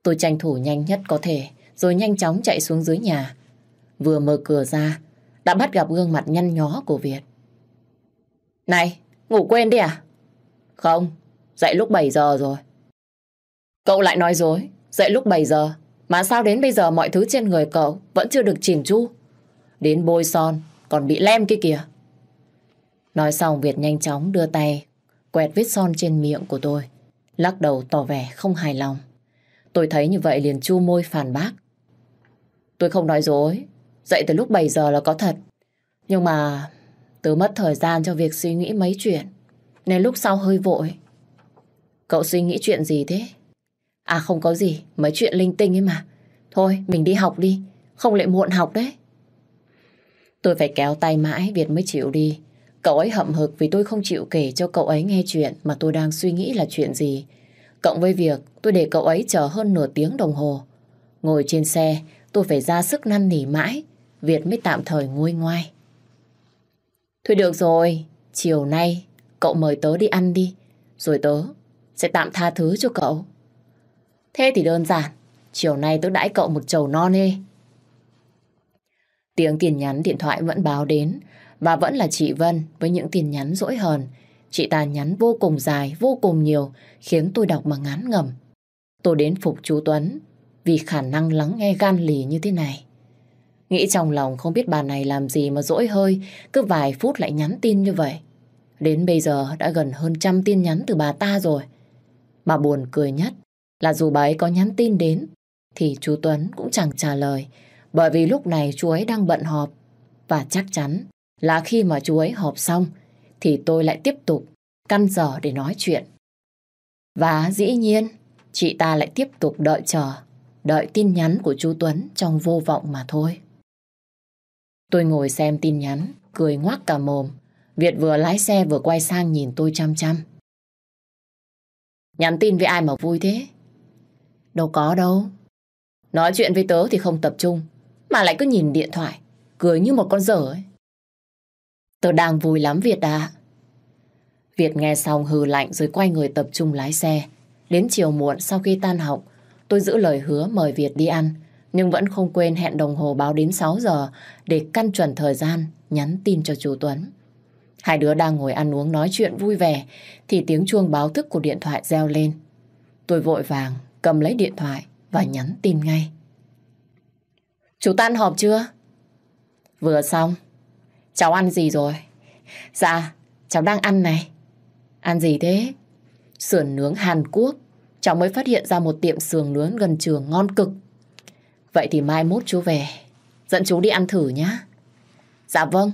Speaker 2: Tôi tranh thủ nhanh nhất có thể, rồi nhanh chóng chạy xuống dưới nhà. Vừa mở cửa ra, đã bắt gặp gương mặt nhăn nhó của Việt. Này, ngủ quên đi à? Không, dậy lúc 7 giờ rồi. Cậu lại nói dối, dậy lúc 7 giờ, mà sao đến bây giờ mọi thứ trên người cậu vẫn chưa được chỉnh chu? Đến bôi son, còn bị lem kia kìa. Nói xong Việt nhanh chóng đưa tay quẹt vết son trên miệng của tôi. Lắc đầu tỏ vẻ không hài lòng. Tôi thấy như vậy liền chu môi phản bác. Tôi không nói dối. Dậy từ lúc 7 giờ là có thật. Nhưng mà tớ mất thời gian cho việc suy nghĩ mấy chuyện. Nên lúc sau hơi vội. Cậu suy nghĩ chuyện gì thế? À không có gì, mấy chuyện linh tinh ấy mà. Thôi, mình đi học đi. Không lại muộn học đấy. Tôi phải kéo tay mãi Việt mới chịu đi. Cậu ấy hậm hực vì tôi không chịu kể cho cậu ấy nghe chuyện mà tôi đang suy nghĩ là chuyện gì. Cộng với việc tôi để cậu ấy chờ hơn nửa tiếng đồng hồ. Ngồi trên xe, tôi phải ra sức năn nỉ mãi. Việt mới tạm thời nguôi ngoai. Thôi được rồi, chiều nay cậu mời tớ đi ăn đi. Rồi tớ sẽ tạm tha thứ cho cậu. Thế thì đơn giản, chiều nay tớ đãi cậu một chầu non ê. Tiếng tin nhắn điện thoại vẫn báo đến và vẫn là chị Vân với những tin nhắn dỗi hờn. Chị ta nhắn vô cùng dài, vô cùng nhiều, khiến tôi đọc mà ngán ngầm. Tôi đến phục chú Tuấn vì khả năng lắng nghe gan lì như thế này. Nghĩ trong lòng không biết bà này làm gì mà dỗi hơi, cứ vài phút lại nhắn tin như vậy. Đến bây giờ đã gần hơn trăm tin nhắn từ bà ta rồi. bà buồn cười nhất là dù bà ấy có nhắn tin đến, thì chú Tuấn cũng chẳng trả lời, bởi vì lúc này chú ấy đang bận họp. Và chắc chắn là khi mà chú ấy họp xong thì tôi lại tiếp tục căn giờ để nói chuyện. Và dĩ nhiên, chị ta lại tiếp tục đợi chờ, đợi tin nhắn của chú Tuấn trong vô vọng mà thôi. Tôi ngồi xem tin nhắn, cười ngoác cả mồm. Việt vừa lái xe vừa quay sang nhìn tôi chăm chăm. Nhắn tin với ai mà vui thế? Đâu có đâu. Nói chuyện với tớ thì không tập trung, mà lại cứ nhìn điện thoại, cười như một con dở ấy. Tớ đang vui lắm Việt à Việt nghe xong hừ lạnh rồi quay người tập trung lái xe. Đến chiều muộn sau khi tan học, tôi giữ lời hứa mời Việt đi ăn, nhưng vẫn không quên hẹn đồng hồ báo đến 6 giờ để căn chuẩn thời gian nhắn tin cho chú Tuấn. Hai đứa đang ngồi ăn uống nói chuyện vui vẻ thì tiếng chuông báo thức của điện thoại reo lên. Tôi vội vàng cầm lấy điện thoại và nhắn tin ngay. Chú tan họp chưa? Vừa xong. Cháu ăn gì rồi? Dạ, cháu đang ăn này. Ăn gì thế? Sườn nướng Hàn Quốc. Cháu mới phát hiện ra một tiệm sườn nướng gần trường ngon cực. Vậy thì mai mốt chú về. Dẫn chú đi ăn thử nhá. Dạ vâng.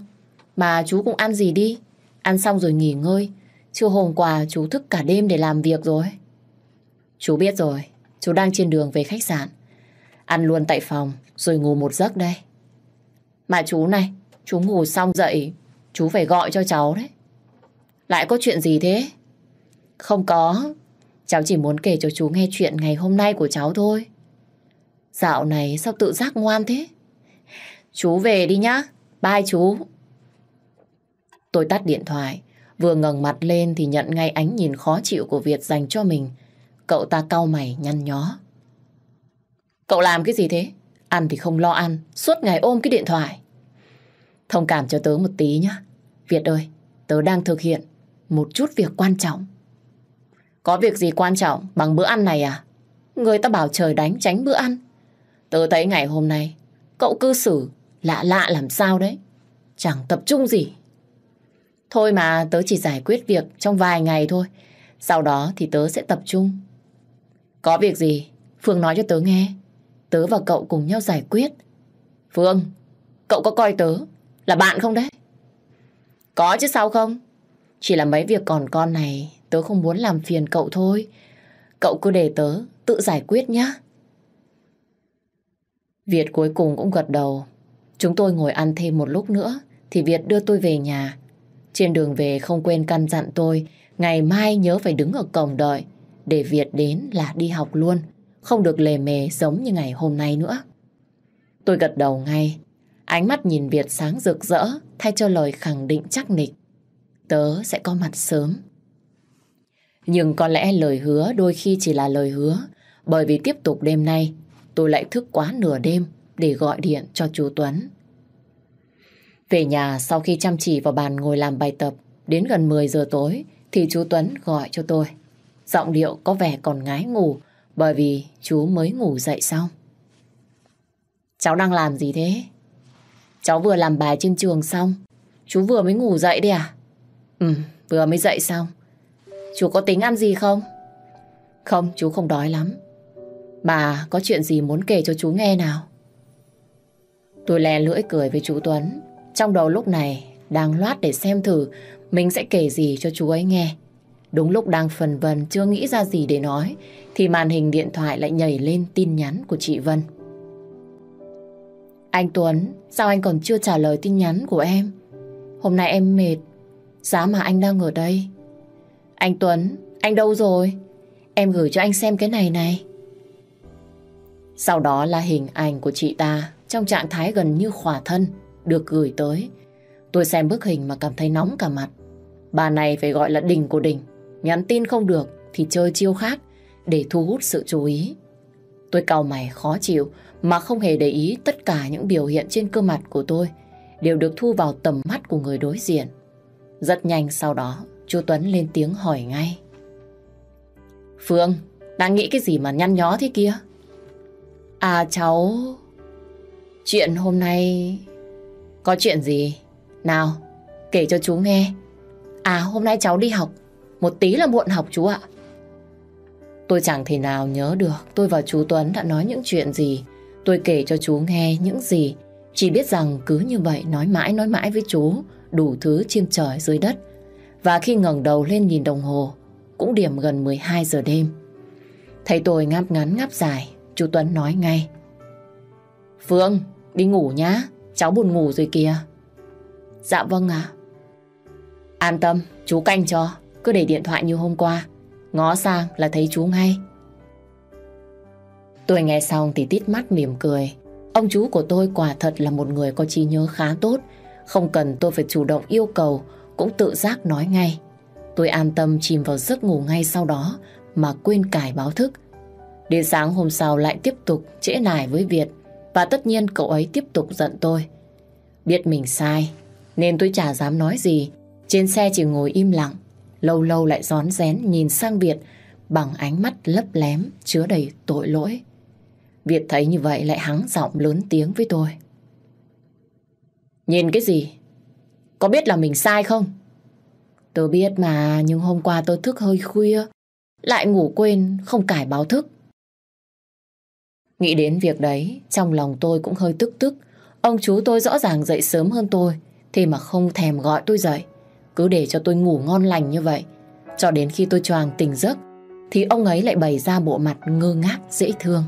Speaker 2: Mà chú cũng ăn gì đi. Ăn xong rồi nghỉ ngơi. Chưa hôm qua chú thức cả đêm để làm việc rồi. Chú biết rồi. Chú đang trên đường về khách sạn. Ăn luôn tại phòng rồi ngủ một giấc đây. Mà chú này, chú ngủ xong dậy, chú phải gọi cho cháu đấy. Lại có chuyện gì thế? Không có, cháu chỉ muốn kể cho chú nghe chuyện ngày hôm nay của cháu thôi. Dạo này sao tự giác ngoan thế? Chú về đi nhá, bye chú. Tôi tắt điện thoại, vừa ngẩng mặt lên thì nhận ngay ánh nhìn khó chịu của Việt dành cho mình. Cậu ta cau mày nhăn nhó. Cậu làm cái gì thế? Ăn thì không lo ăn, suốt ngày ôm cái điện thoại. Thông cảm cho tớ một tí nhá. Việt ơi, tớ đang thực hiện một chút việc quan trọng. Có việc gì quan trọng bằng bữa ăn này à? Người ta bảo trời đánh tránh bữa ăn. Tớ thấy ngày hôm nay, cậu cư xử lạ lạ làm sao đấy. Chẳng tập trung gì. Thôi mà tớ chỉ giải quyết việc trong vài ngày thôi. Sau đó thì tớ sẽ tập trung. Có việc gì? Phương nói cho tớ nghe. Tớ và cậu cùng nhau giải quyết. Phương, cậu có coi tớ là bạn không đấy? Có chứ sao không? Chỉ là mấy việc còn con này tớ không muốn làm phiền cậu thôi. Cậu cứ để tớ tự giải quyết nhé. Việt cuối cùng cũng gật đầu. Chúng tôi ngồi ăn thêm một lúc nữa, thì Việt đưa tôi về nhà. Trên đường về không quên căn dặn tôi, Ngày mai nhớ phải đứng ở cổng đợi, để Việt đến là đi học luôn. Không được lề mề giống như ngày hôm nay nữa. Tôi gật đầu ngay. Ánh mắt nhìn Việt sáng rực rỡ, thay cho lời khẳng định chắc nịch. Tớ sẽ có mặt sớm. Nhưng có lẽ lời hứa đôi khi chỉ là lời hứa, bởi vì tiếp tục đêm nay tôi lại thức quá nửa đêm để gọi điện cho chú Tuấn. Về nhà sau khi chăm chỉ vào bàn ngồi làm bài tập đến gần 10 giờ tối thì chú Tuấn gọi cho tôi. Giọng điệu có vẻ còn ngái ngủ bởi vì chú mới ngủ dậy xong. Cháu đang làm gì thế? Cháu vừa làm bài trên trường xong. Chú vừa mới ngủ dậy đấy à? Ừ, vừa mới dậy xong. Chú có tính ăn gì không? Không, chú không đói lắm. Bà có chuyện gì muốn kể cho chú nghe nào? Tôi lè lưỡi cười với chú Tuấn. Trong đầu lúc này đang loát để xem thử mình sẽ kể gì cho chú ấy nghe. Đúng lúc đang phần vần chưa nghĩ ra gì để nói thì màn hình điện thoại lại nhảy lên tin nhắn của chị Vân. Anh Tuấn, sao anh còn chưa trả lời tin nhắn của em? Hôm nay em mệt, giá mà anh đang ở đây. Anh Tuấn, anh đâu rồi? Em gửi cho anh xem cái này này. Sau đó là hình ảnh của chị ta trong trạng thái gần như khỏa thân được gửi tới. Tôi xem bức hình mà cảm thấy nóng cả mặt. Bà này phải gọi là đỉnh của đỉnh. Nhắn tin không được thì chơi chiêu khác để thu hút sự chú ý. Tôi cau mày khó chịu mà không hề để ý tất cả những biểu hiện trên cơ mặt của tôi đều được thu vào tầm mắt của người đối diện. Rất nhanh sau đó, chú Tuấn lên tiếng hỏi ngay. Phương, đang nghĩ cái gì mà nhăn nhó thế kia? À cháu... Chuyện hôm nay... Có chuyện gì? Nào, kể cho chú nghe. À hôm nay cháu đi học. Một tí là muộn học chú ạ. Tôi chẳng thể nào nhớ được tôi và chú Tuấn đã nói những chuyện gì. Tôi kể cho chú nghe những gì. Chỉ biết rằng cứ như vậy nói mãi nói mãi với chú đủ thứ trên trời dưới đất. Và khi ngẩng đầu lên nhìn đồng hồ cũng điểm gần 12 giờ đêm. Thấy tôi ngáp ngắn ngáp dài, chú Tuấn nói ngay. Phương, đi ngủ nhá, cháu buồn ngủ rồi kìa. Dạ vâng ạ. An tâm, chú canh cho, cứ để điện thoại như hôm qua. Ngó sang là thấy chú ngay. Tôi nghe xong thì tít mắt mỉm cười. Ông chú của tôi quả thật là một người có trí nhớ khá tốt. Không cần tôi phải chủ động yêu cầu, cũng tự giác nói ngay. Tôi an tâm chìm vào giấc ngủ ngay sau đó mà quên cải báo thức. Đến sáng hôm sau lại tiếp tục trễ nải với Việt và tất nhiên cậu ấy tiếp tục giận tôi. Biết mình sai nên tôi chả dám nói gì. Trên xe chỉ ngồi im lặng lâu lâu lại rón rén nhìn sang Việt bằng ánh mắt lấp lém chứa đầy tội lỗi. Việt thấy như vậy lại hắng giọng lớn tiếng với tôi. Nhìn cái gì? Có biết là mình sai không? Tôi biết mà, nhưng hôm qua tôi thức hơi khuya, lại ngủ quên, không cải báo thức. Nghĩ đến việc đấy, trong lòng tôi cũng hơi tức tức. Ông chú tôi rõ ràng dậy sớm hơn tôi, thế mà không thèm gọi tôi dậy. Cứ để cho tôi ngủ ngon lành như vậy. Cho đến khi tôi choàng tỉnh giấc, thì ông ấy lại bày ra bộ mặt ngơ ngác dễ thương.